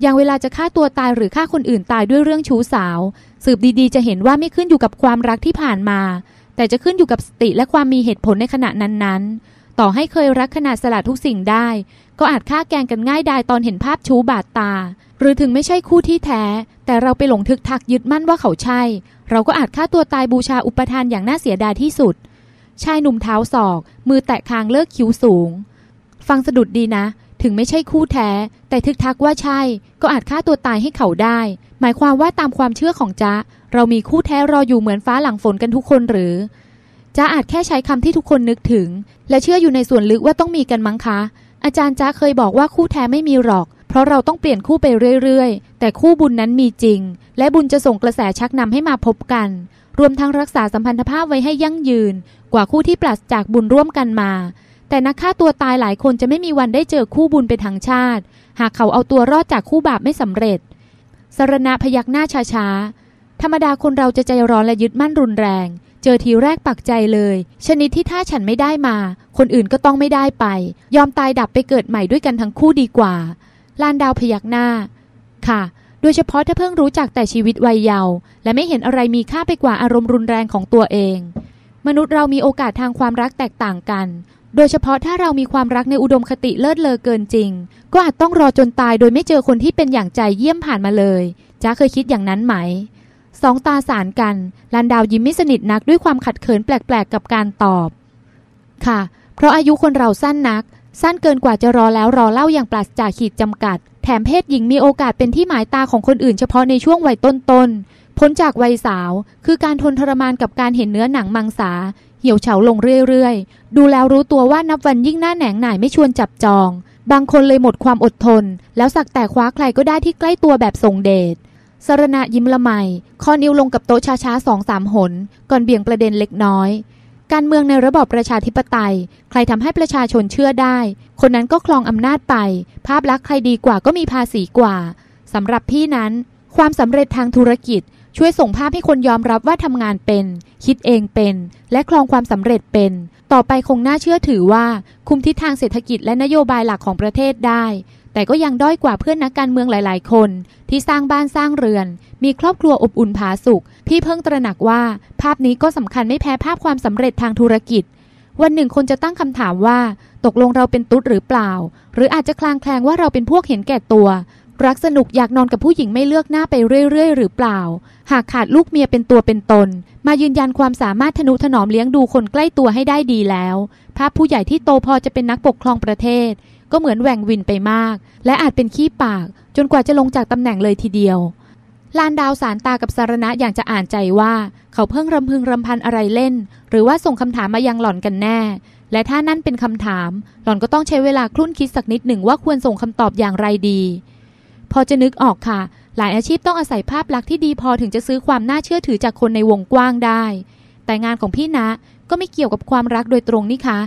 อย่างเวลาจะฆ่าตัวตายหรือฆ่าคนอื่นตายด้วยเรื่องชู้สาว สืบดีๆ จะเห็นว่าไม่ขึ้นอยู่กับความรักที่ผ่านมา แต่จะขึ้นอยู่กับสติและความมีเหตุผลในขณะนั้นๆ ต่อให้เคยรักขนาดสละทุกสิ่งได้ ก็อาจฆ่าแกงกันง่ายดายตอนเห็นภาพชูบาดตา หรือถึงไม่ใช่คู่ที่แท้ แต่เราไปหลงทึกทักยึดมั่นว่าเขาใช่ เราก็อาจฆ่าตัวตายบูชาอุปทานอย่างน่าเสียดายที่สุดชายหนุ่มเท้าศอก มือแตะคางเลิกคิ้วสูง ฟังสะดุดดีนะ ถึงไม่ใช่คู่แท้ แต่ทึกทักว่าใช่ ก็อาจฆ่าตัวตายให้เขาได้ หมายความว่าตามความเชื่อของจ๊ะ เรามีคู่แท้รออยู่เหมือนฟ้าหลังฝนกันทุกคนหรือจ๊ะอาจแค่ใช้คำที่ทุกคนนึกถึง และเชื่ออยู่ในส่วนลึกว่าต้องมีกันมั้งคะ อาจารย์จ๊ะเคยบอกว่าคู่แท้ไม่มีหรอก เพราะเราต้องเปลี่ยนคู่ไปเรื่อยๆ แต่คู่บุญนั้นมีจริง และบุญจะส่งกระแสชักนำให้มาพบกัน รวมทั้งรักษาสัมพันธภาพไว้ให้ยั่งยืน กว่าคู่ที่ปราศจากบุญร่วมกันมา แต่นักฆ่าตัวตายหลายคนจะไม่มีวันได้เจอคู่บุญเป็นทางชาติ หากเขาเอาตัวรอดจากคู่บาปไม่สำเร็จ สรณะพยักหน้าช้าๆ ธรรมดาคนเราจะใจร้อนและยึดมั่นรุนแรง เจอทีแรกปักใจเลย ชนิดที่ถ้าฉันไม่ได้มา คนอื่นก็ต้องไม่ได้ไป ยอมตายดับไปเกิดใหม่ด้วยกันทั้งคู่ดีกว่า ลานดาวพยักหน้า ค่ะ โดยเฉพาะถ้าเพิ่งรู้จักแต่ชีวิตวัยเยาว์และไม่เห็นอะไรมีค่าไปกว่าอารมณ์รุนแรงของตัวเอง มนุษย์เรามีโอกาสทางความรักแตกต่างกัน โดยเฉพาะถ้าเรามีความรักในอุดมคติเลิศเลอเกินจริง ก็อาจต้องรอจนตายโดยไม่เจอคนที่เป็นอย่างใจเยี่ยมผ่านมาเลยจ้าเคยคิดอย่างนั้นไหม สองตาสารกัน ลันดาวยิ้มไม่สนิทนักด้วยความขัดเขินแปลกๆ กับการตอบ ค่ะ เพราะอายุคนเราสั้นนัก สั้นเกินกว่าจะรอแล้วรอเล่าอย่างปราศจากขีดจำกัด แถมเพศหญิงมีโอกาสเป็นที่หมายตาของคนอื่นเฉพาะในช่วงวัยต้นๆ พ้นจากวัยสาว คือการทนทรมานกับการเห็นเนื้อหนังมังสาเหี่ยวเฉาลงเรื่อย ดูแล้วรู้ตัวว่านับวันยิ่งหน้าแหนงหน่ายไม่ชวนจับจอง บางคนเลยหมดความอดทน แล้วสักแต่คว้าใครก็ได้ที่ใกล้ตัวแบบทรงเดชสรณะยิ้มละไมคอนิ้วลงกับโต๊ะช้าๆสองสามหน ก่อนเบี่ยงประเด็นเล็กน้อย การเมืองในระบอบประชาธิปไตย ใครทำให้ประชาชนเชื่อได้ คนนั้นก็ครองอำนาจไป ภาพลักษณ์ใครดีกว่าก็มีภาษีกว่าสำหรับพี่นั้น ความสำเร็จทางธุรกิจ ช่วยส่งภาพให้คนยอมรับว่าทำงานเป็น คิดเองเป็น และครองความสำเร็จเป็น ต่อไปคงน่าเชื่อถือว่า คุมทิศทางเศรษฐกิจและนโยบายหลักของประเทศได้ แต่ก็ยังด้อยกว่าเพื่อนนักการเมืองหลาย ๆ คน ที่สร้างบ้านสร้างเรือน มีครอบครัวอบอุ่นผาสุกพี่เพิ่งตระหนักว่า ภาพนี้ก็สำคัญไม่แพ้ภาพความสำเร็จทางธุรกิจ วันหนึ่งคนจะตั้งคำถามว่า ตกลงเราเป็นตุ๊ดหรือเปล่า หรืออาจจะคลางแคลงว่าเราเป็นพวกเห็นแก่ตัว รักสนุกอยากนอนกับผู้หญิงไม่เลือกหน้าไปเรื่อยๆ หรือเปล่า หากขาดลูกเมียเป็นตัวเป็นตน มายืนยันความสามารถทนุถนอมเลี้ยงดูคนใกล้ตัวให้ได้ดีแล้ว ภาพผู้ใหญ่ที่โตพอจะเป็นนักปกครองประเทศ ก็เหมือนแหว่งวินไปมาก และอาจเป็นขี้ปาก จนกว่าจะลงจากตำแหน่งเลยทีเดียวลานดาวสารตากับสารณะอย่างจะอ่านใจว่า เขาเพิ่งรำพึงรำพันอะไรเล่น หรือว่าส่งคำถามมายังหล่อนกันแน่ และถ้านั่นเป็นคำถาม หล่อนก็ต้องใช้เวลาคลุ่นคิดสักนิดหนึ่งว่าควรส่งคำตอบอย่างไรดี พอจะนึกออกค่ะ หลายอาชีพต้องอาศัยภาพลักษณ์ที่ดีพอถึงจะซื้อความน่าเชื่อถือจากคนในวงกว้างได้ แต่งานของพี่นะก็ไม่เกี่ยวกับความรักโดยตรงนี่คะ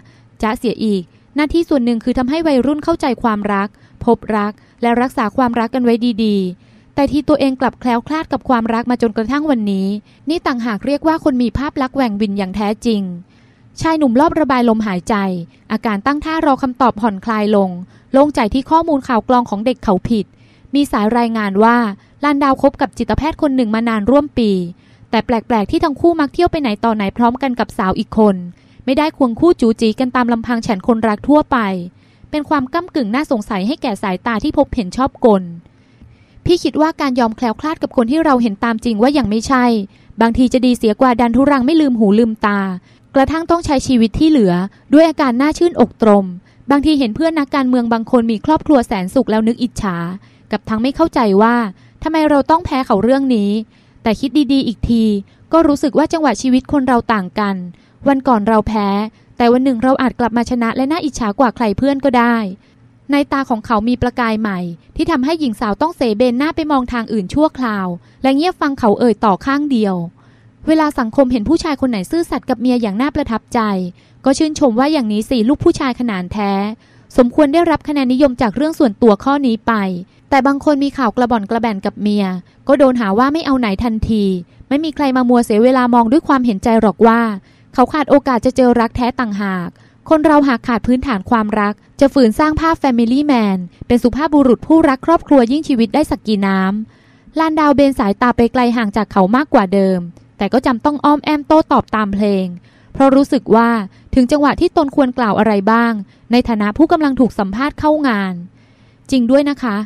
จะเสียอีก หน้าที่ส่วนหนึ่งคือทำให้วัยรุ่นเข้าใจความรัก พบรัก และรักษาความรักกันไว้ดีๆ แต่ที่ตัวเองกลับแคล้วคลาดกับความรักมาจนกระทั่งวันนี้ นี่ต่างหากเรียกว่าคนมีภาพลักษณ์แหว่งวินอย่างแท้จริงชายหนุ่มรอบระบายลมหายใจ อาการตั้งท่ารอคำตอบผ่อนคลายลง โล่งใจที่ข้อมูลข่าวกลองของเด็กเขาผิด มีสายรายงานว่าลานดาวคบกับจิตแพทย์คนหนึ่งมานานร่วมปี แต่แปลกๆที่ทั้งคู่มักเที่ยวไปไหนต่อไหนพร้อมกันกับสาวอีกคน ไม่ได้ควงคู่จูจีกันตามลำพังฉันคนรักทั่วไป เป็นความก้ากึ่งน่าสงสัยให้แก่สายตาที่พบเห็นชอบกล พี่คิดว่าการยอมแคล้วคลาดกับคนที่เราเห็นตามจริงว่ายังไม่ใช่ บางทีจะดีเสียกว่าดันทุรังไม่ลืมหูลืมตา กระทั่งต้องใช้ชีวิตที่เหลือ ด้วยอาการหน่าชื่นอกตรม บางทีเห็นเพื่อนนักการเมืองบางคนมีครอบครัวแสนสุขแล้วนึกอิจฉา กับทั้งไม่เข้าใจว่าทำไมเราต้องแพ้เขาเรื่องนี้ แต่คิดดีๆ อีกที ก็รู้สึกว่าจังหวะชีวิตคนเราต่างกัน วันก่อนเราแพ้ แต่วันหนึ่งเราอาจกลับมาชนะและน่าอิจฉากว่าใครเพื่อนก็ได้ ในตาของเขามีประกายใหม่ ที่ทำให้หญิงสาวต้องเสเบนหน้าไปมองทางอื่นชั่วคราว และเงียบฟังเขาเอ่ยต่อข้างเดียว เวลาสังคมเห็นผู้ชายคนไหนซื่อสัตย์กับเมียอย่างน่าประทับใจ ก็ชื่นชมว่าอย่างนี้สิลูกผู้ชายขนานแท้ สมควรได้รับคะแนนนิยมจากเรื่องส่วนตัวข้อนี้ไป แต่บางคนมีข่าวกระบ่อนกระแบนกับเมีย ก็โดนหาว่าไม่เอาไหนทันที ไม่มีใครมามัวเสียเวลามองด้วยความเห็นใจหรอกว่า เขาขาดโอกาสจะเจอรักแท้ต่างหาก คนเราหากขาดพื้นฐานความรัก จะฝืนสร้างภาพ Family Man เป็นสุภาพบุรุษผู้รักครอบครัวยิ่งชีวิตได้สักกี่น้ำลานดาวเบนสายตาไปไกลห่างจากเขามากกว่าเดิม แต่ก็จำต้องอ้อมแอมโต้ตอบตามเพลง เพราะรู้สึกว่าถึงจังหวะที่ตนควรกล่าวอะไรบ้าง ในฐานะผู้กำลังถูกสัมภาษณ์เข้างาน จริงด้วยนะคะ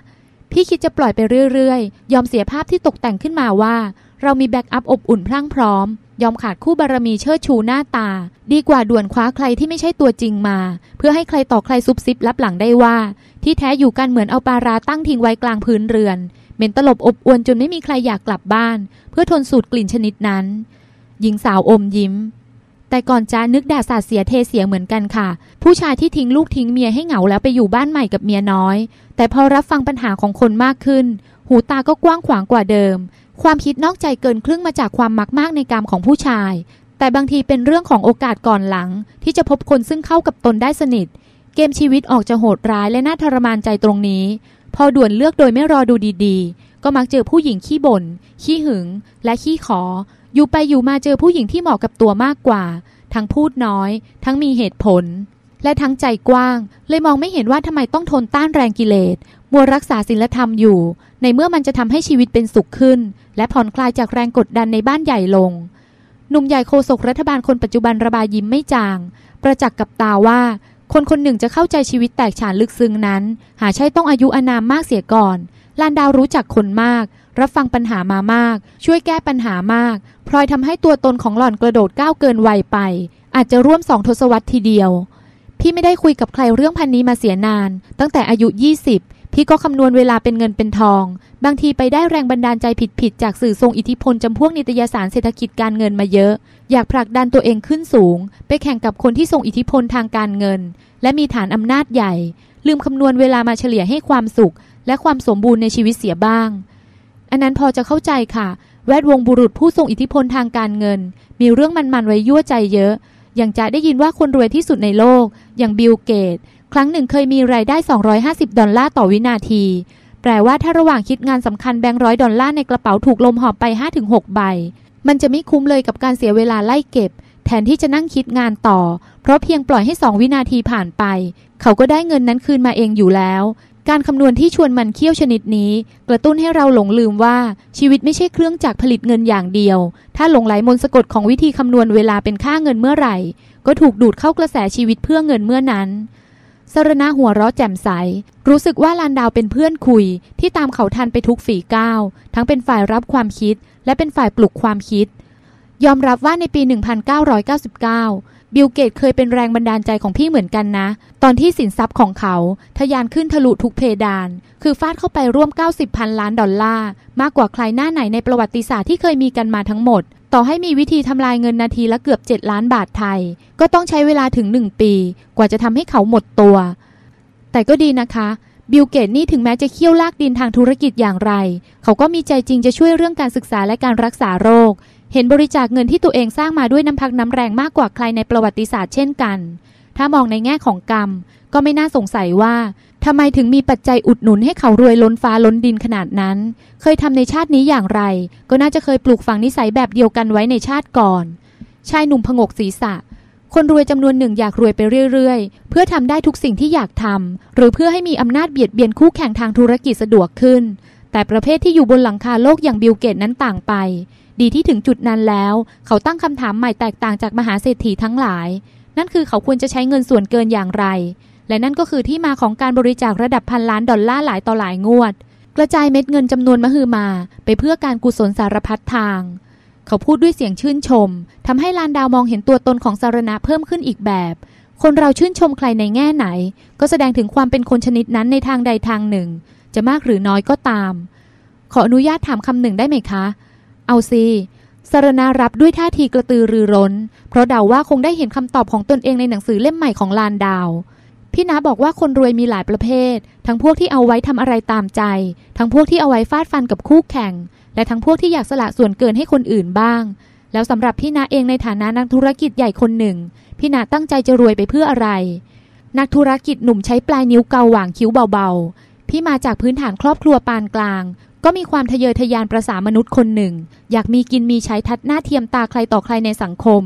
พี่คิดจะปล่อยไปเรื่อยๆ ยอมเสียภาพที่ตกแต่งขึ้นมาว่า เรามีแบ็กอัพอบอุ่นพรั่งพร้อม ยอมขาดคู่บารมีเชิดชูหน้าตา ดีกว่าด่วนคว้าใครที่ไม่ใช่ตัวจริงมา เพื่อให้ใครต่อใครซุบซิบรับหลังได้ว่า ที่แท้อยู่กันเหมือนเอาปาราตั้งทิ้งไว้กลางพื้นเรือน เหม็นตลบอบอวนจนไม่มีใครอยากกลับบ้าน เพื่อทนสูดกลิ่นชนิดนั้น หญิงสาวอมยิ้ม แต่ก่อนจะนึกด่าสาดเสียเทเสียเหมือนกันค่ะ ผู้ชายที่ทิ้งลูกทิ้งเมียให้เหงาแล้วไปอยู่บ้านใหม่กับเมียน้อย แต่พอรับฟังปัญหาของคนมากขึ้น หูตาก็กว้างขวางกว่าเดิม ความคิดนอกใจเกินครึ่งมาจากความมักมากในกามของผู้ชาย แต่บางทีเป็นเรื่องของโอกาสก่อนหลัง ที่จะพบคนซึ่งเข้ากับตนได้สนิท เกมชีวิตออกจะโหดร้ายและน่าทรมานใจตรงนี้ พอด่วนเลือกโดยไม่รอดูดีๆ ก็มักเจอผู้หญิงขี้บน่นขี้หึง และขี้ขอ อยู่ไปอยู่มาเจอผู้หญิงที่เหมาะกับตัวมากกว่า ทั้งพูดน้อย ทั้งมีเหตุผล และทั้งใจกว้าง เลยมองไม่เห็นว่าทำไมต้องทนต้านแรงกิเลสมัวรักษาศีลธรรมอยู่ ในเมื่อมันจะทำให้ชีวิตเป็นสุขขึ้น และผ่อนคลายจากแรงกดดันในบ้านใหญ่ลงหนุ่มใหญ่โคศกรัฐบาลคนปัจจุบันระบายยิ้มไม่จาง ประจักษ์กับตาว่า คนคนหนึ่งจะเข้าใจชีวิตแตกฉานลึกซึ้งนั้น หาใช่ต้องอายุอานามมากเสียก่อนลานดาวรู้จักคนมาก รับฟังปัญหามามาก ช่วยแก้ปัญหามาก พลอยทำให้ตัวตนของหล่อนกระโดดก้าวเกินวัยไป อาจจะร่วมสองทศวรรษทีเดียว พี่ไม่ได้คุยกับใครเรื่องพันนี้มาเสียนาน ตั้งแต่อายุ 20 พี่ก็คำนวณเวลาเป็นเงินเป็นทอง บางทีไปได้แรงบันดาลใจผิดๆจากสื่อทรงอิทธิพลจำพวกนิตยสารเศรษฐกิจการเงินมาเยอะ อยากผลักดันตัวเองขึ้นสูง ไปแข่งกับคนที่ทรงอิทธิพลทางการเงิน และมีฐานอำนาจใหญ่ ลืมคำนวณเวลามาเฉลี่ยให้ความสุข และความสมบูรณ์ในชีวิตเสียบ้าง อันนั้นพอจะเข้าใจค่ะ แวดวงบุรุษผู้ทรงอิทธิพลทางการเงิน มีเรื่องมันๆไว้ยั่วใจเยอะ อย่างจ้าได้ยินว่าคนรวยที่สุดในโลก อย่างบิลเกตส์ ครั้งหนึ่งเคยมีรายได้ 250 ดอลลาร์ต่อวินาที แปลว่าถ้าระหว่างคิดงานสำคัญแบงค์ร้อยดอลลาร์ในกระเป๋าถูกลมหอบไป 5-6 ใบ มันจะไม่คุ้มเลยกับการเสียเวลาไล่เก็บ แทนที่จะนั่งคิดงานต่อ เพราะเพียงปล่อยให้2วินาทีผ่านไป เขาก็ได้เงินนั้นคืนมาเองอยู่แล้ว การคำนวณที่ชวนมันเคี่ยวชนิดนี้ กระตุ้นให้เราหลงลืมว่าชีวิตไม่ใช่เครื่องจักรผลิตเงินอย่างเดียว ถ้าหลงไหลมนต์สะกดของวิธีคำนวณเวลาเป็นค่าเงินเมื่อไหร่ ก็ถูกดูดเข้ากระแสชีวิตเพื่อเงินเมื่อนั้นสรณะหัวเราะแจ่มใส รู้สึกว่าลานดาวเป็นเพื่อนคุย ที่ตามเขาทันไปทุกฝีก้าว ทั้งเป็นฝ่ายรับความคิด และเป็นฝ่ายปลุกความคิด ยอมรับว่าในปี 1999 บิลเกตส์เคยเป็นแรงบันดาลใจของพี่เหมือนกันนะ ตอนที่สินทรัพย์ของเขาทะยานขึ้นทะลุทุกเพดาน คือฟาดเข้าไปร่วม 90พันล้านดอลลาร์ มากกว่าใครหน้าไหนในประวัติศาสตร์ที่เคยมีกันมาทั้งหมด ต่อให้มีวิธีทำลายเงินนาทีละเกือบ 7 ล้านบาทไทย ก็ต้องใช้เวลาถึง 1 ปี กว่าจะทำให้เขาหมดตัว แต่ก็ดีนะคะบิลเกตนี่ถึงแม้จะเคี่ยวลากดินทางธุรกิจอย่างไร เขาก็มีใจจริงจะช่วยเรื่องการศึกษาและการรักษาโรค เห็นบริจาคเงินที่ตัวเองสร้างมาด้วยน้ำพักน้ำแรงมากกว่าใครในประวัติศาสตร์เช่นกัน ถ้ามองในแง่ของกรรม ก็ไม่น่าสงสัยว่าทำไมถึงมีปัจจัยอุดหนุนให้เขารวยล้นฟ้าล้นดินขนาดนั้น เคยทำในชาตินี้อย่างไร ก็น่าจะเคยปลูกฝังนิสัยแบบเดียวกันไว้ในชาติก่อน ชายหนุ่มผงกศีรษะ คนรวยจำนวนหนึ่งอยากรวยไปเรื่อยๆ เพื่อทำได้ทุกสิ่งที่อยากทำหรือเพื่อให้มีอำนาจเบียดเบียนคู่แข่งทางธุรกิจสะดวกขึ้น แต่ประเภทที่อยู่บนหลังคาโลกอย่างบิลเกตนั้นต่างไป ดีที่ถึงจุดนั้นแล้ว เขาตั้งคำถามใหม่แตกต่างจากมหาเศรษฐีทั้งหลาย นั่นคือเขาควรจะใช้เงินส่วนเกินอย่างไร และนั่นก็คือที่มาของการบริจาคระดับพันล้านดอลลาร์หลายต่อหลายงวด กระจายเม็ดเงินจำนวนมหึมา ไปเพื่อการกุศลสารพัดทาง เขาพูดด้วยเสียงชื่นชมทำให้ลานดาวมองเห็นตัวตนของสารณะเพิ่มขึ้นอีกแบบคนเราชื่นชมใครในแง่ไหน ก็แสดงถึงความเป็นคนชนิดนั้นในทางใดทางหนึ่ง จะมากหรือน้อยก็ตาม ขออนุญาตถามคำหนึ่งได้ไหมคะ เอาสิสารณารับด้วยท่าทีกระตือรือร้น เพราะเดาว่าคงได้เห็นคำตอบของตนเองในหนังสือเล่มใหม่ของลานดาว พี่นาบอกว่าคนรวยมีหลายประเภท ทั้งพวกที่เอาไว้ทำอะไรตามใจ ทั้งพวกที่เอาไว้ฟาดฟันกับคู่แข่ง และทั้งพวกที่อยากสละส่วนเกินให้คนอื่นบ้าง แล้วสำหรับพี่นาเองในฐานะนักธุรกิจใหญ่คนหนึ่ง พี่นาตั้งใจจะรวยไปเพื่ออะไร นักธุรกิจหนุ่มใช้ปลายนิ้วเกาหว่างคิ้วเบาๆ พี่มาจากพื้นฐานครอบครัวปานกลาง ก็มีความทะเยอทะยานประสามนุษย์คนหนึ่ง อยากมีกินมีใช้ทัดหน้าเทียมตาใครต่อใครในสังคม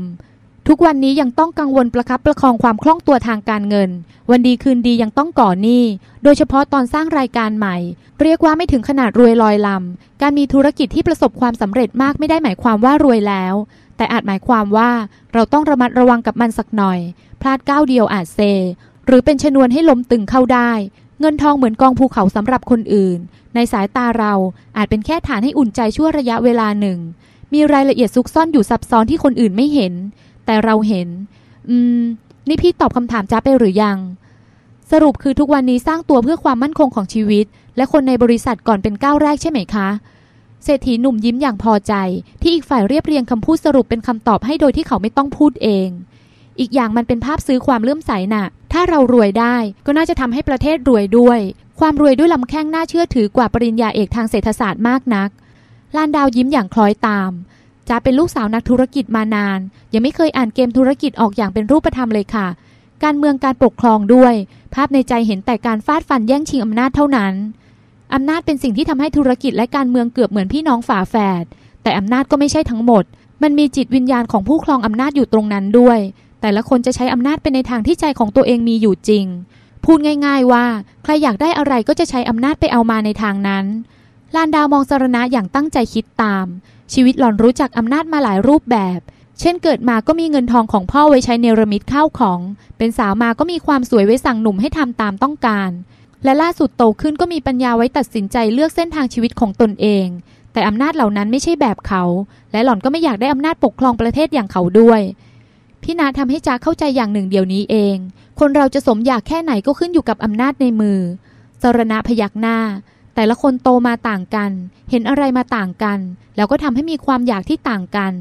ทุกวันนี้ยังต้องกังวลประคับประคองความคล่องตัวทางการเงิน วันดีคืนดียังต้องก่อหนี้ โดยเฉพาะตอนสร้างรายการใหม่ เรียกว่าไม่ถึงขนาดรวยลอยลำ การมีธุรกิจที่ประสบความสำเร็จมากไม่ได้หมายความว่ารวยแล้วแต่อาจหมายความว่าเราต้องระมัดระวังกับมันสักหน่อย พลาดก้าวเดียวอาจเซ หรือเป็นชนวนให้ล้มตึงเข้าได้ เงินทองเหมือนกองภูเขาสำหรับคนอื่น ในสายตาเราอาจเป็นแค่ฐานให้อุ่นใจชั่วระยะเวลาหนึ่ง มีรายละเอียดซุกซ่อนอยู่ซับซ้อนที่คนอื่นไม่เห็น แต่เราเห็น อืม นี่พี่ตอบคำถามจ้าไปหรือยัง สรุปคือทุกวันนี้สร้างตัวเพื่อความมั่นคงของชีวิต และคนในบริษัทก่อนเป็นก้าวแรกใช่ไหมคะเศรษฐีหนุ่มยิ้มอย่างพอใจ ที่อีกฝ่ายเรียบเรียงคำพูดสรุปเป็นคำตอบให้โดยที่เขาไม่ต้องพูดเอง อีกอย่างมันเป็นภาพซื้อความเลื่อมใสน่ะ ถ้าเรารวยได้ก็น่าจะทำให้ประเทศรวยด้วย ความรวยด้วยลำแข้งน่าเชื่อถือกว่าปริญญาเอกทางเศรษฐศาสตร์มากนักลานดาวยิ้มอย่างคล้อยตามจ้าเป็นลูกสาวนักธุรกิจมานาน ยังไม่เคยอ่านเกมธุรกิจออกอย่างเป็นรูปธรรมเลยค่ะ การเมืองการปกครองด้วย ภาพในใจเห็นแต่การฟาดฟันแย่งชิงอำนาจเท่านั้นอำนาจเป็นสิ่งที่ทำให้ธุรกิจและการเมืองเกือบเหมือนพี่น้องฝาแฝดแต่อำนาจก็ไม่ใช่ทั้งหมด มันมีจิตวิญญาณของผู้ครองอำนาจอยู่ตรงนั้นด้วย แต่ละคนจะใช้อำนาจเป็นในทางที่ใจของตัวเองมีอยู่จริง พูดง่าย ๆว่า ใครอยากได้อะไรก็จะใช้อำนาจไปเอามาในทางนั้น ลานดาวมองสารณะอย่างตั้งใจคิดตาม ชีวิตหล่อนรู้จักอำนาจมาหลายรูปแบบ เช่นเกิดมาก็มีเงินทองของพ่อไว้ใช้เนรมิตข้าวของ เป็นสาวมาก็มีความสวยไว้สั่งหนุ่มให้ทำตามต้องการ และล่าสุดโตขึ้นก็มีปัญญาไว้ตัดสินใจเลือกเส้นทางชีวิตของตนเองแต่อำนาจเหล่านั้นไม่ใช่แบบเขา และหล่อนก็ไม่อยากได้อำนาจปกครองประเทศอย่างเขาด้วย พี่นาทำให้จาเข้าใจอย่างหนึ่งเดียวนี้เอง คนเราจะสมอยากแค่ไหนก็ขึ้นอยู่กับอำนาจในมือสรณะพยักหน้า แต่ละคนโตมาต่างกัน เห็นอะไรมาต่างกัน แล้วก็ทำให้มีความอยากที่ต่างกัน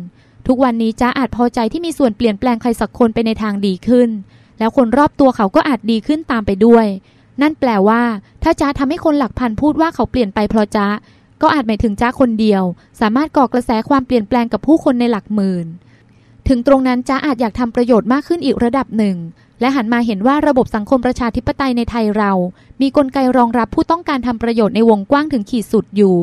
ทุกวันนี้จ้าอาจพอใจที่มีส่วนเปลี่ยนแปลงใครสักคนไปในทางดีขึ้น แล้วคนรอบตัวเขาก็อาจดีขึ้นตามไปด้วย นั่นแปลว่า ถ้าจ้าทำให้คนหลักพันพูดว่าเขาเปลี่ยนไปเพราะจ้าก็อาจหมายถึงจ้าคนเดียว สามารถก่อกระแสความเปลี่ยนแปลงกับผู้คนในหลักหมื่น ถึงตรงนั้นจ้าอาจอยากทำประโยชน์มากขึ้นอีกระดับหนึ่ง และหันมาเห็นว่าระบบสังคมประชาธิปไตยในไทยเรา มีกลไกรองรับผู้ต้องการทำประโยชน์ในวงกว้างถึงขีดสุดอยู่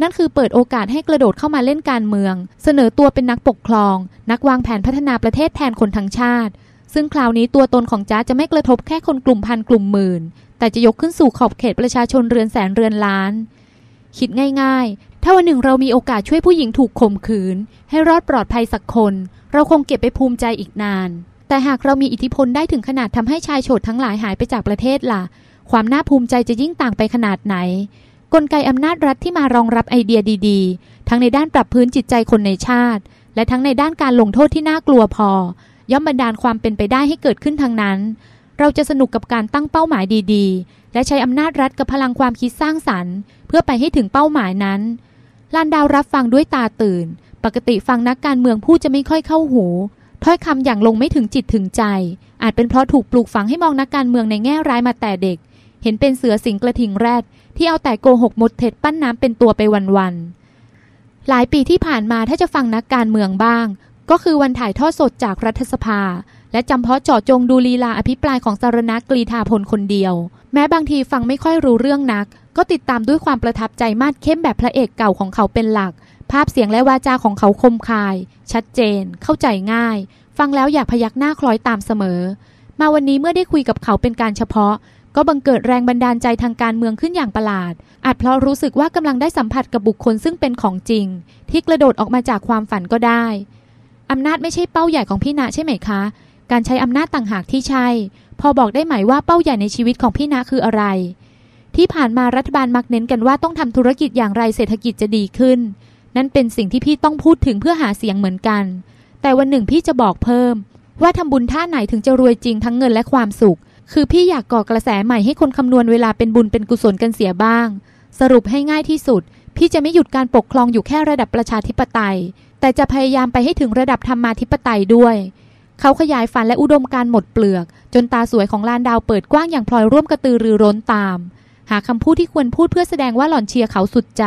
นั่นคือเปิดโอกาสให้กระโดดเข้ามาเล่นการเมือง เสนอตัวเป็นนักปกครอง นักวางแผนพัฒนาประเทศแทนคนทั้งชาติ ซึ่งคราวนี้ตัวตนของจ้าจะไม่กระทบแค่คนกลุ่มพันกลุ่มหมื่น แต่จะยกขึ้นสู่ขอบเขตประชาชนเรือนแสนเรือนล้าน คิดง่าย ๆ ถ้าวันหนึ่งเรามีโอกาสช่วยผู้หญิงถูกข่มขืน ให้รอดปลอดภัยสักคน เราคงเก็บไปภูมิใจอีกนาน แต่หากเรามีอิทธิพลได้ถึงขนาดทำให้ชายโฉดทั้งหลายหายไปจากประเทศล่ะ ความน่าภูมิใจจะยิ่งต่างไปขนาดไหน กลไกอำนาจรัฐที่มารองรับไอเดียดีๆ ทั้งในด้านปรับพื้นจิตใจคนในชาติ และทั้งในด้านการลงโทษที่น่ากลัวพอ ย่อมบันดาลความเป็นไปได้ให้เกิดขึ้นทางนั้น เราจะสนุกกับการตั้งเป้าหมายดีๆ และใช้อำนาจรัฐกับพลังความคิดสร้างสรรค์ เพื่อไปให้ถึงเป้าหมายนั้นลานดาวรับฟังด้วยตาตื่น ปกติฟังนักการเมืองพูดจะไม่ค่อยเข้าหู ถ้อยคำอย่างลงไม่ถึงจิตถึงใจ อาจเป็นเพราะถูกปลูกฝังให้มองนักการเมืองในแง่ร้ายมาแต่เด็ก เห็นเป็นเสือสิงกระทิงแรด ที่เอาแต่โกหกมดเท็จปั้นน้ำเป็นตัวไปวันๆหลายปีที่ผ่านมาถ้าจะฟังนักการเมืองบ้าง ก็คือวันถ่ายทอดสดจากรัฐสภา และจำเพาะเจาะจงดูลีลาอภิปรายของสารณกรีธาพลคนเดียว แม้บางทีฟังไม่ค่อยรู้เรื่องนัก ก็ติดตามด้วยความประทับใจมาดเข้มแบบพระเอกเก่าของเขาเป็นหลักาพเสียงและวาจาของเขาคมคาย ชัดเจน เข้าใจง่าย ฟังแล้วอยากพยักหน้าคล้อยตามเสมอ มาวันนี้เมื่อได้คุยกับเขาเป็นการเฉพาะ ก็บังเกิดแรงบันดาลใจทางการเมืองขึ้นอย่างประหลาด อาจเพราะรู้สึกว่ากำลังได้สัมผัสกับบุคคลซึ่งเป็นของจริง ที่กระโดดออกมาจากความฝันก็ได้อำนาจไม่ใช่เป้าใหญ่ของพี่ณใช่ไหมคะ การใช้อำนาจต่างหากที่ใช่ พอบอกได้ไหมว่าเป้าใหญ่ในชีวิตของพี่ณคืออะไร ที่ผ่านมารัฐบาลมักเน้นกันว่าต้องทำธุรกิจอย่างไรเศรษฐกิจจะดีขึ้น นั่นเป็นสิ่งที่พี่ต้องพูดถึงเพื่อหาเสียงเหมือนกัน แต่วันหนึ่งพี่จะบอกเพิ่ม ว่าทำบุญท่าไหนถึงจะรวยจริงทั้งเงินและความสุข คือพี่อยากก่อกระแสใหม่ให้คนคำนวณเวลาเป็นบุญเป็นกุศลกันเสียบ้าง สรุปให้ง่ายที่สุด พี่จะไม่หยุดการปกครองอยู่แค่ระดับประชาธิปไตย แต่จะพยายามไปให้ถึงระดับธรรมาธิปไตยด้วยเขาขยายฝันและอุดมการหมดเปลือก จนตาสวยของลานดาวเปิดกว้างอย่างพลอยร่วมกระตือรือร้นตาม หาคำพูดที่ควรพูดเพื่อแสดงว่าหล่อนเชียร์เขาสุดใจ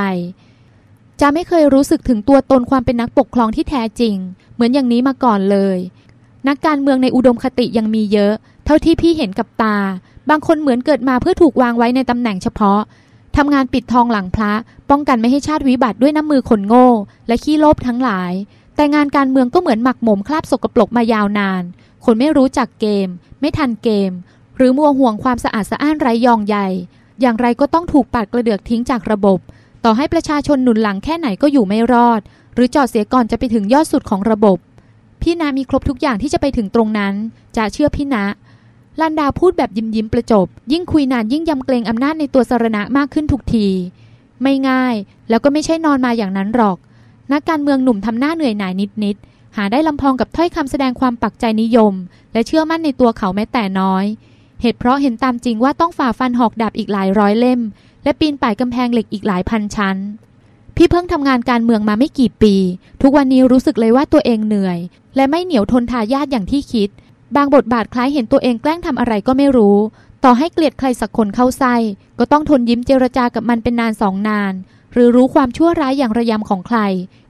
จะไม่เคยรู้สึกถึงตัวตนความเป็นนักปกครองที่แท้จริง เหมือนอย่างนี้มาก่อนเลย นักการเมืองในอุดมคติยังมีเยอะ เท่าที่พี่เห็นกับตา บางคนเหมือนเกิดมาเพื่อถูกวางไว้ในตำแหน่งเฉพาะทำงานปิดทองหลังพระ ป้องกันไม่ให้ชาติวิบัติด้วยน้ำมือคนโง่ และขี้โลภทั้งหลาย แต่งานการเมืองก็เหมือนหมักหมมคราบสกปรกมายาวนาน คนไม่รู้จักเกม ไม่ทันเกม หรือมัวห่วงความสะอาดสะอ้านไร้ยองใหญ่อย่างไรก็ต้องถูกปัดกระเดือกทิ้งจากระบบ ต่อให้ประชาชนหนุนหลังแค่ไหนก็อยู่ไม่รอด หรือจอดเสียก่อนจะไปถึงยอดสุดของระบบ พี่นามีครบทุกอย่างที่จะไปถึงตรงนั้น จะเชื่อพี่นะลันดาพูดแบบยิ้มยิ้มประจบ ยิ่งคุยนานยิ่งยำเกรงอำนาจในตัวสารณะมากขึ้นทุกที ไม่ง่าย แล้วก็ไม่ใช่นอนมาอย่างนั้นหรอก นักการเมืองหนุ่มทำหน้าเหนื่อยหน่ายนิดๆหาได้ลำพองกับถ้อยคำแสดงความปักใจนิยม และเชื่อมั่นในตัวเขาแม้แต่น้อย เหตุเพราะเห็นตามจริงว่าต้องฝ่าฟันหอกดาบอีกหลายร้อยเล่ม และปีนป่ายกำแพงเหล็กอีกหลายพันชั้น พี่เพิ่งทำงานการเมืองมาไม่กี่ปี ทุกวันนี้รู้สึกเลยว่าตัวเองเหนื่อย และไม่เหนียวทนทายาทอย่างที่คิด บางบทบาทคล้ายเห็นตัวเองแกล้งทำอะไรก็ไม่รู้ ต่อให้เกลียดใครสักคนเข้าไส้ก็ต้องทนยิ้มเจรจากับมันเป็นนานสองนาน หรือรู้ความชั่วร้ายอย่างระยำของใคร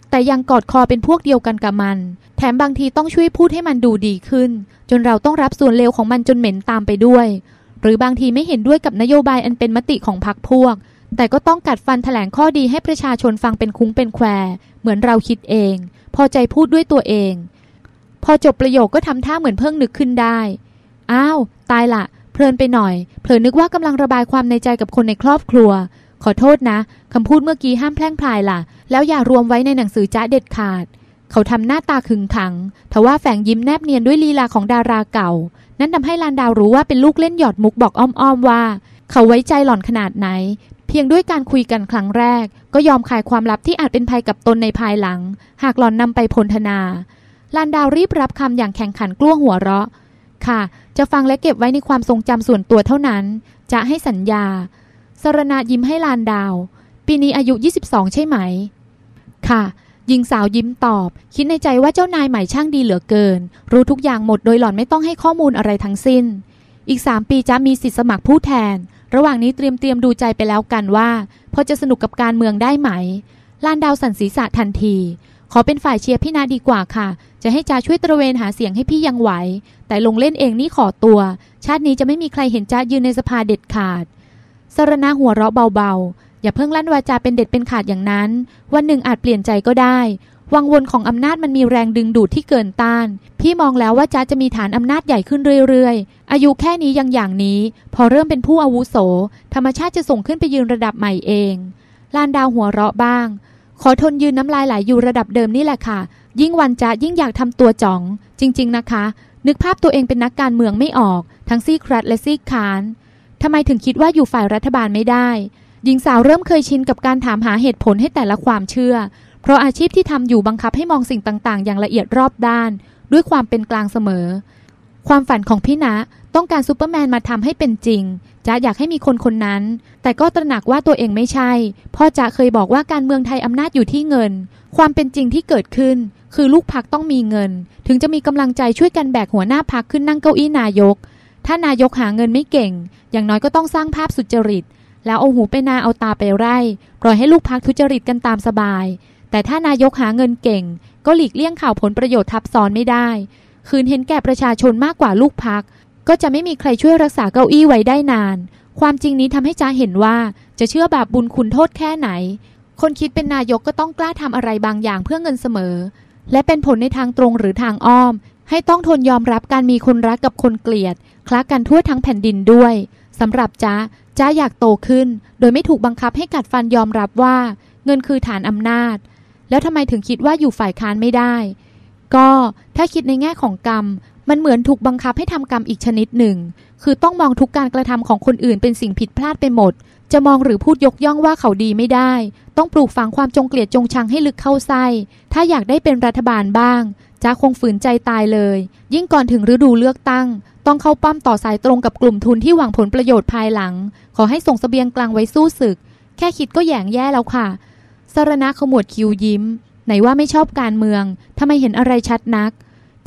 แต่ยังกอดคอเป็นพวกเดียวกันกับมัน แถมบางทีต้องช่วยพูดให้มันดูดีขึ้น จนเราต้องรับส่วนเลวของมันจนเหม็นตามไปด้วย รือบางทีไม่เห็นด้วยกับนโยบายอันเป็นมติของพรรคพวก แต่ก็ต้องกัดฟันแถลงข้อดีให้ประชาชนฟังเป็นคุ้งเป็นแคว เหมือนเราคิดเอง พอใจพูดด้วยตัวเอง พอจบประโยคก็ทำท่าเหมือนเพิ่งนึกขึ้นได้ อ้าว ตายละเพลินไปหน่อยเผลอนึกว่ากำลังระบายความในใจกับคนในครอบครัว ขอโทษนะคำพูดเมื่อกี้ห้ามแพร่งพลายล่ะ แล้วอย่ารวมไว้ในหนังสือจ้าเด็ดขาด เขาทำหน้าตาขึงขัง ทว่าแฝงยิ้มแนบเนียนด้วยลีลาของดาราเก่า นั่นทำให้ลานดาวรู้ว่าเป็นลูกเล่นหยอดมุกบอกอ้อมๆว่า เขาไว้ใจหล่อนขนาดไหน เพียงด้วยการคุยกันครั้งแรก ก็ยอมขายความลับที่อาจเป็นภัยกับตนในภายหลัง หากหล่อนนำไปพลธนา ลานดาวรีบรับคำอย่างแข่งขันกลั้วหัวเราะ ค่ะ จะฟังและเก็บไว้ในความทรงจำส่วนตัวเท่านั้น จะให้สัญญา สรณะยิ้มให้ลานดาว ปีนี้อายุ 22 ใช่ไหม ค่ะ หญิงสาวยิ้มตอบ คิดในใจว่าเจ้านายใหม่ช่างดีเหลือเกิน รู้ทุกอย่างหมดโดยหล่อนไม่ต้องให้ข้อมูลอะไรทั้งสิ้น อีก3ปีจะมีสิทธิสมัครผู้แทน ระหว่างนี้เตรียมเตรียมดูใจไปแล้วกันว่าพอจะสนุกกับการเมืองได้ไหมลานดาวสันศีษะทันที ขอเป็นฝ่ายเชียร์พี่นาดีกว่าค่ะ จะให้จาช่วยตระเวนหาเสียงให้พี่ยังไหว แต่ลงเล่นเองนี่ขอตัว ชาตินี้จะไม่มีใครเห็นจ้ายืนในสภาเด็ดขาดสรณะหัวเราะเบาๆ อย่าเพิ่งลั่นวาจาเป็นเด็ดเป็นขาดอย่างนั้น วันหนึ่งอาจเปลี่ยนใจก็ได้ วังวนของอำนาจมันมีแรงดึงดูดที่เกินต้าน พี่มองแล้วว่าจ้าจะมีฐานอำนาจใหญ่ขึ้นเรื่อยๆ อายุแค่นี้ยังอย่างนี้ พอเริ่มเป็นผู้อาวุโส ธรรมชาติจะส่งขึ้นไปยืนระดับใหม่เอง ลานดาวหัวเราะบ้าง ขอทนยืนน้ำลายไหลอยู่ระดับเดิมนี่แหละค่ะ ยิ่งวันจะยิ่งอยากทำตัวจ่อง จริง ๆ นะคะ นึกภาพตัวเองเป็นนักการเมืองไม่ออก ทั้งซีครัดและซีคานทำไมถึงคิดว่าอยู่ฝ่ายรัฐบาลไม่ได้ หญิงสาวเริ่มเคยชินกับการถามหาเหตุผลให้แต่ละความเชื่อ เพราะอาชีพที่ทำอยู่บังคับให้มองสิ่งต่างๆ อย่างละเอียดรอบด้าน ด้วยความเป็นกลางเสมอ ความฝันของพี่ณะต้องการซูเปอร์แมนมาทำให้เป็นจริงจะอยากให้มีคนคนนั้น แต่ก็ตระหนักว่าตัวเองไม่ใช่ พ่อจะเคยบอกว่าการเมืองไทยอำนาจอยู่ที่เงิน ความเป็นจริงที่เกิดขึ้น คือลูกพักต้องมีเงิน ถึงจะมีกำลังใจช่วยกันแบกหัวหน้าพักขึ้นนั่งเก้าอี้นายก ถ้านายกหาเงินไม่เก่ง อย่างน้อยก็ต้องสร้างภาพสุจริต แล้วเอาหูไปนาเอาตาไปไร่ปล่อยให้ลูกพักทุจริตกันตามสบาย แต่ถ้านายกหาเงินเก่ง ก็หลีกเลี่ยงข่าวผลประโยชน์ทับซ้อนไม่ได้ คืนเห็นแก่ประชาชนมากกว่าลูกพัก ก็จะไม่มีใครช่วยรักษาเก้าอี้ไว้ได้นาน ความจริงนี้ทำให้จ้าเห็นว่าจะเชื่อบาปบุญคุณโทษแค่ไหน คนคิดเป็นนายกก็ต้องกล้าทำอะไรบางอย่างเพื่อเงินเสมอ และเป็นผลในทางตรงหรือทางอ้อม ให้ต้องทนยอมรับการมีคนรักกับคนเกลียดคล้ากันทั่วทั้งแผ่นดินด้วยสำหรับจ้า จ้าอยากโตขึ้น โดยไม่ถูกบังคับให้กัดฟันยอมรับว่า เงินคือฐานอำนาจ แล้วทำไมถึงคิดว่าอยู่ฝ่ายค้านไม่ได้ ก็ถ้าคิดในแง่ของกรรม มันเหมือนถูกบังคับให้ทำกรรมอีกชนิดหนึ่ง คือต้องมองทุกการกระทำของคนอื่นเป็นสิ่งผิดพลาดไปหมด จะมองหรือพูดยกย่องว่าเขาดีไม่ได้ ต้องปลูกฝังความจงเกลียดจงชังให้ลึกเข้าไส้ถ้าอยากได้เป็นรัฐบาลบ้าง จ้าคงฝืนใจตายเลย ยิ่งก่อนถึงฤดูเลือกตั้ง ต้องเข้าป้อมต่อสายตรงกับกลุ่มทุนที่หวังผลประโยชน์ภายหลัง ขอให้ส่งสเสบียงกลางไว้สู้ศึก แค่คิดก็แยงแย่แล้วค่ะสรณะขมวดคิ้วยิ้ม ไหนว่าไม่ชอบการเมืองทำไมเห็นอะไรชัดนัก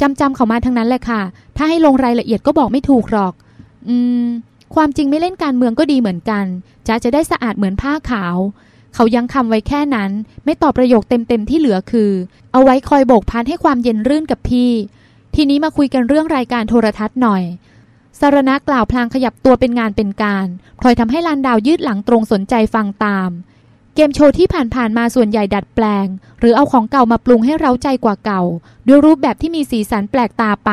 จำจำเขามาทั้งนั้นแหละค่ะ ถ้าให้ลงรายละเอียดก็บอกไม่ถูกหรอก อืม ความจริงไม่เล่นการเมืองก็ดีเหมือนกันจ้าจะได้สะอาดเหมือนผ้าขาว เขายังคำไว้แค่นั้น ไม่ตอบประโยคเต็มๆที่เหลือคือ เอาไว้คอยโบกพัดให้ความเย็นรื่นกับพี่ ทีนี้มาคุยกันเรื่องรายการโทรทัศน์หน่อยสารณะกล่าวพลางขยับตัวเป็นงานเป็นการพลอยทำให้ลานดาวยืดหลังตรงสนใจฟังตาม เกมโชว์ที่ผ่านๆมาส่วนใหญ่ดัดแปลง หรือเอาของเก่ามาปรุงให้เราใจกว่าเก่า ด้วยรูปแบบที่มีสีสันแปลกตาไป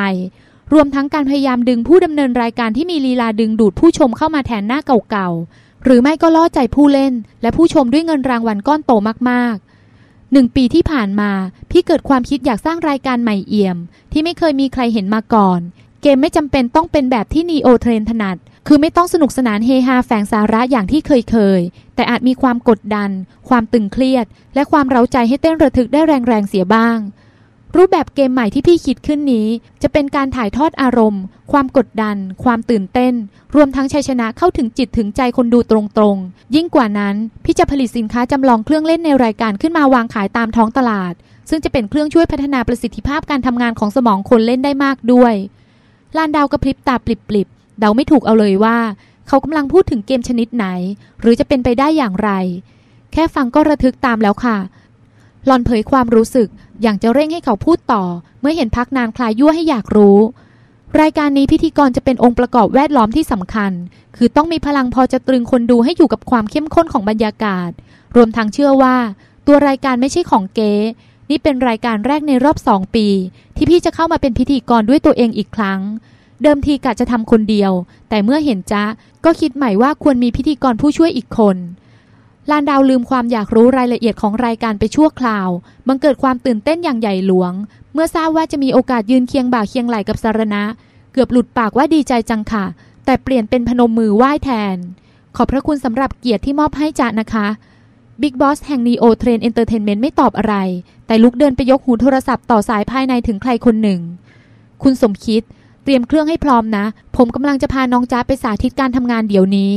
รวมทั้งการพยายามดึงผู้ดำเนินรายการที่มีลีลาดึงดูดผู้ชมเข้ามาแทนหน้าเก่าๆ หรือไม่ก็ล่อใจผู้เล่น และผู้ชมด้วยเงินรางวัลก้อนโตมากๆหนึ่งปีที่ผ่านมา พี่เกิดความคิดอยากสร้างรายการใหม่เอี่ยม ที่ไม่เคยมีใครเห็นมาก่อน เกมไม่จำเป็นต้องเป็นแบบที่นีโอเทรนถนัด คือไม่ต้องสนุกสนานเฮฮาแฝงสาระอย่างที่เคยเคย แต่อาจมีความกดดัน ความตึงเครียด และความเร้าใจให้เต้นระทึกได้แรงๆเสียบ้าง รูปแบบเกมใหม่ที่พี่คิดขึ้นนี้ จะเป็นการถ่ายทอดอารมณ์ ความกดดัน ความตื่นเต้น รวมทั้งชัยชนะเข้าถึงจิตถึงใจคนดูตรงๆ ยิ่งกว่านั้น พี่จะผลิตสินค้าจำลองเครื่องเล่นในรายการขึ้นมาวางขายตามท้องตลาด ซึ่งจะเป็นเครื่องช่วยพัฒนาประสิทธิภาพการทำงานของสมองคนเล่นได้มากด้วย ลานดาวกระพริบตาปลิบๆเดาไม่ถูกเอาเลยว่า เขากำลังพูดถึงเกมชนิดไหน หรือจะเป็นไปได้อย่างไร แค่ฟังก็ระทึกตามแล้วค่ะ หลอนเผยความรู้สึก อย่างจะเร่งให้เขาพูดต่อ เมื่อเห็นพักนานคลายยั่วให้อยากรู้ รายการนี้พิธีกรจะเป็นองค์ประกอบแวดล้อมที่สำคัญ คือต้องมีพลังพอจะตรึงคนดูให้อยู่กับความเข้มข้นของบรรยากาศ รวมทั้งเชื่อว่า ตัวรายการไม่ใช่ของเก๊นี่เป็นรายการแรกในรอบสองปี ที่พี่จะเข้ามาเป็นพิธีกรด้วยตัวเองอีกครั้ง เดิมทีกะจะทำคนเดียว แต่เมื่อเห็นจ๊ะก็คิดใหม่ว่าควรมีพิธีกรผู้ช่วยอีกคน ลานดาวลืมความอยากรู้รายละเอียดของรายการไปชั่วคราว บังเกิดความตื่นเต้นอย่างใหญ่หลวง เมื่อทราบว่าจะมีโอกาสยืนเคียงบ่าเคียงไหลกับสารณะ เกือบหลุดปากว่าดีใจจังค่ะ แต่เปลี่ยนเป็นพนมมือไหว้แทน ขอบพระคุณสำหรับเกียรติที่มอบให้จ๊ะนะคะบิ๊กบอสแห่ง Neo Train Entertainment ไม่ตอบอะไร แต่ลุกเดินไปยกหูโทรศัพท์ต่อสายภายในถึงใครคนหนึ่ง คุณสมคิด เตรียมเครื่องให้พร้อมนะ ผมกำลังจะพาน้องจ้าไปสาธิตการทำงานเดี๋ยวนี้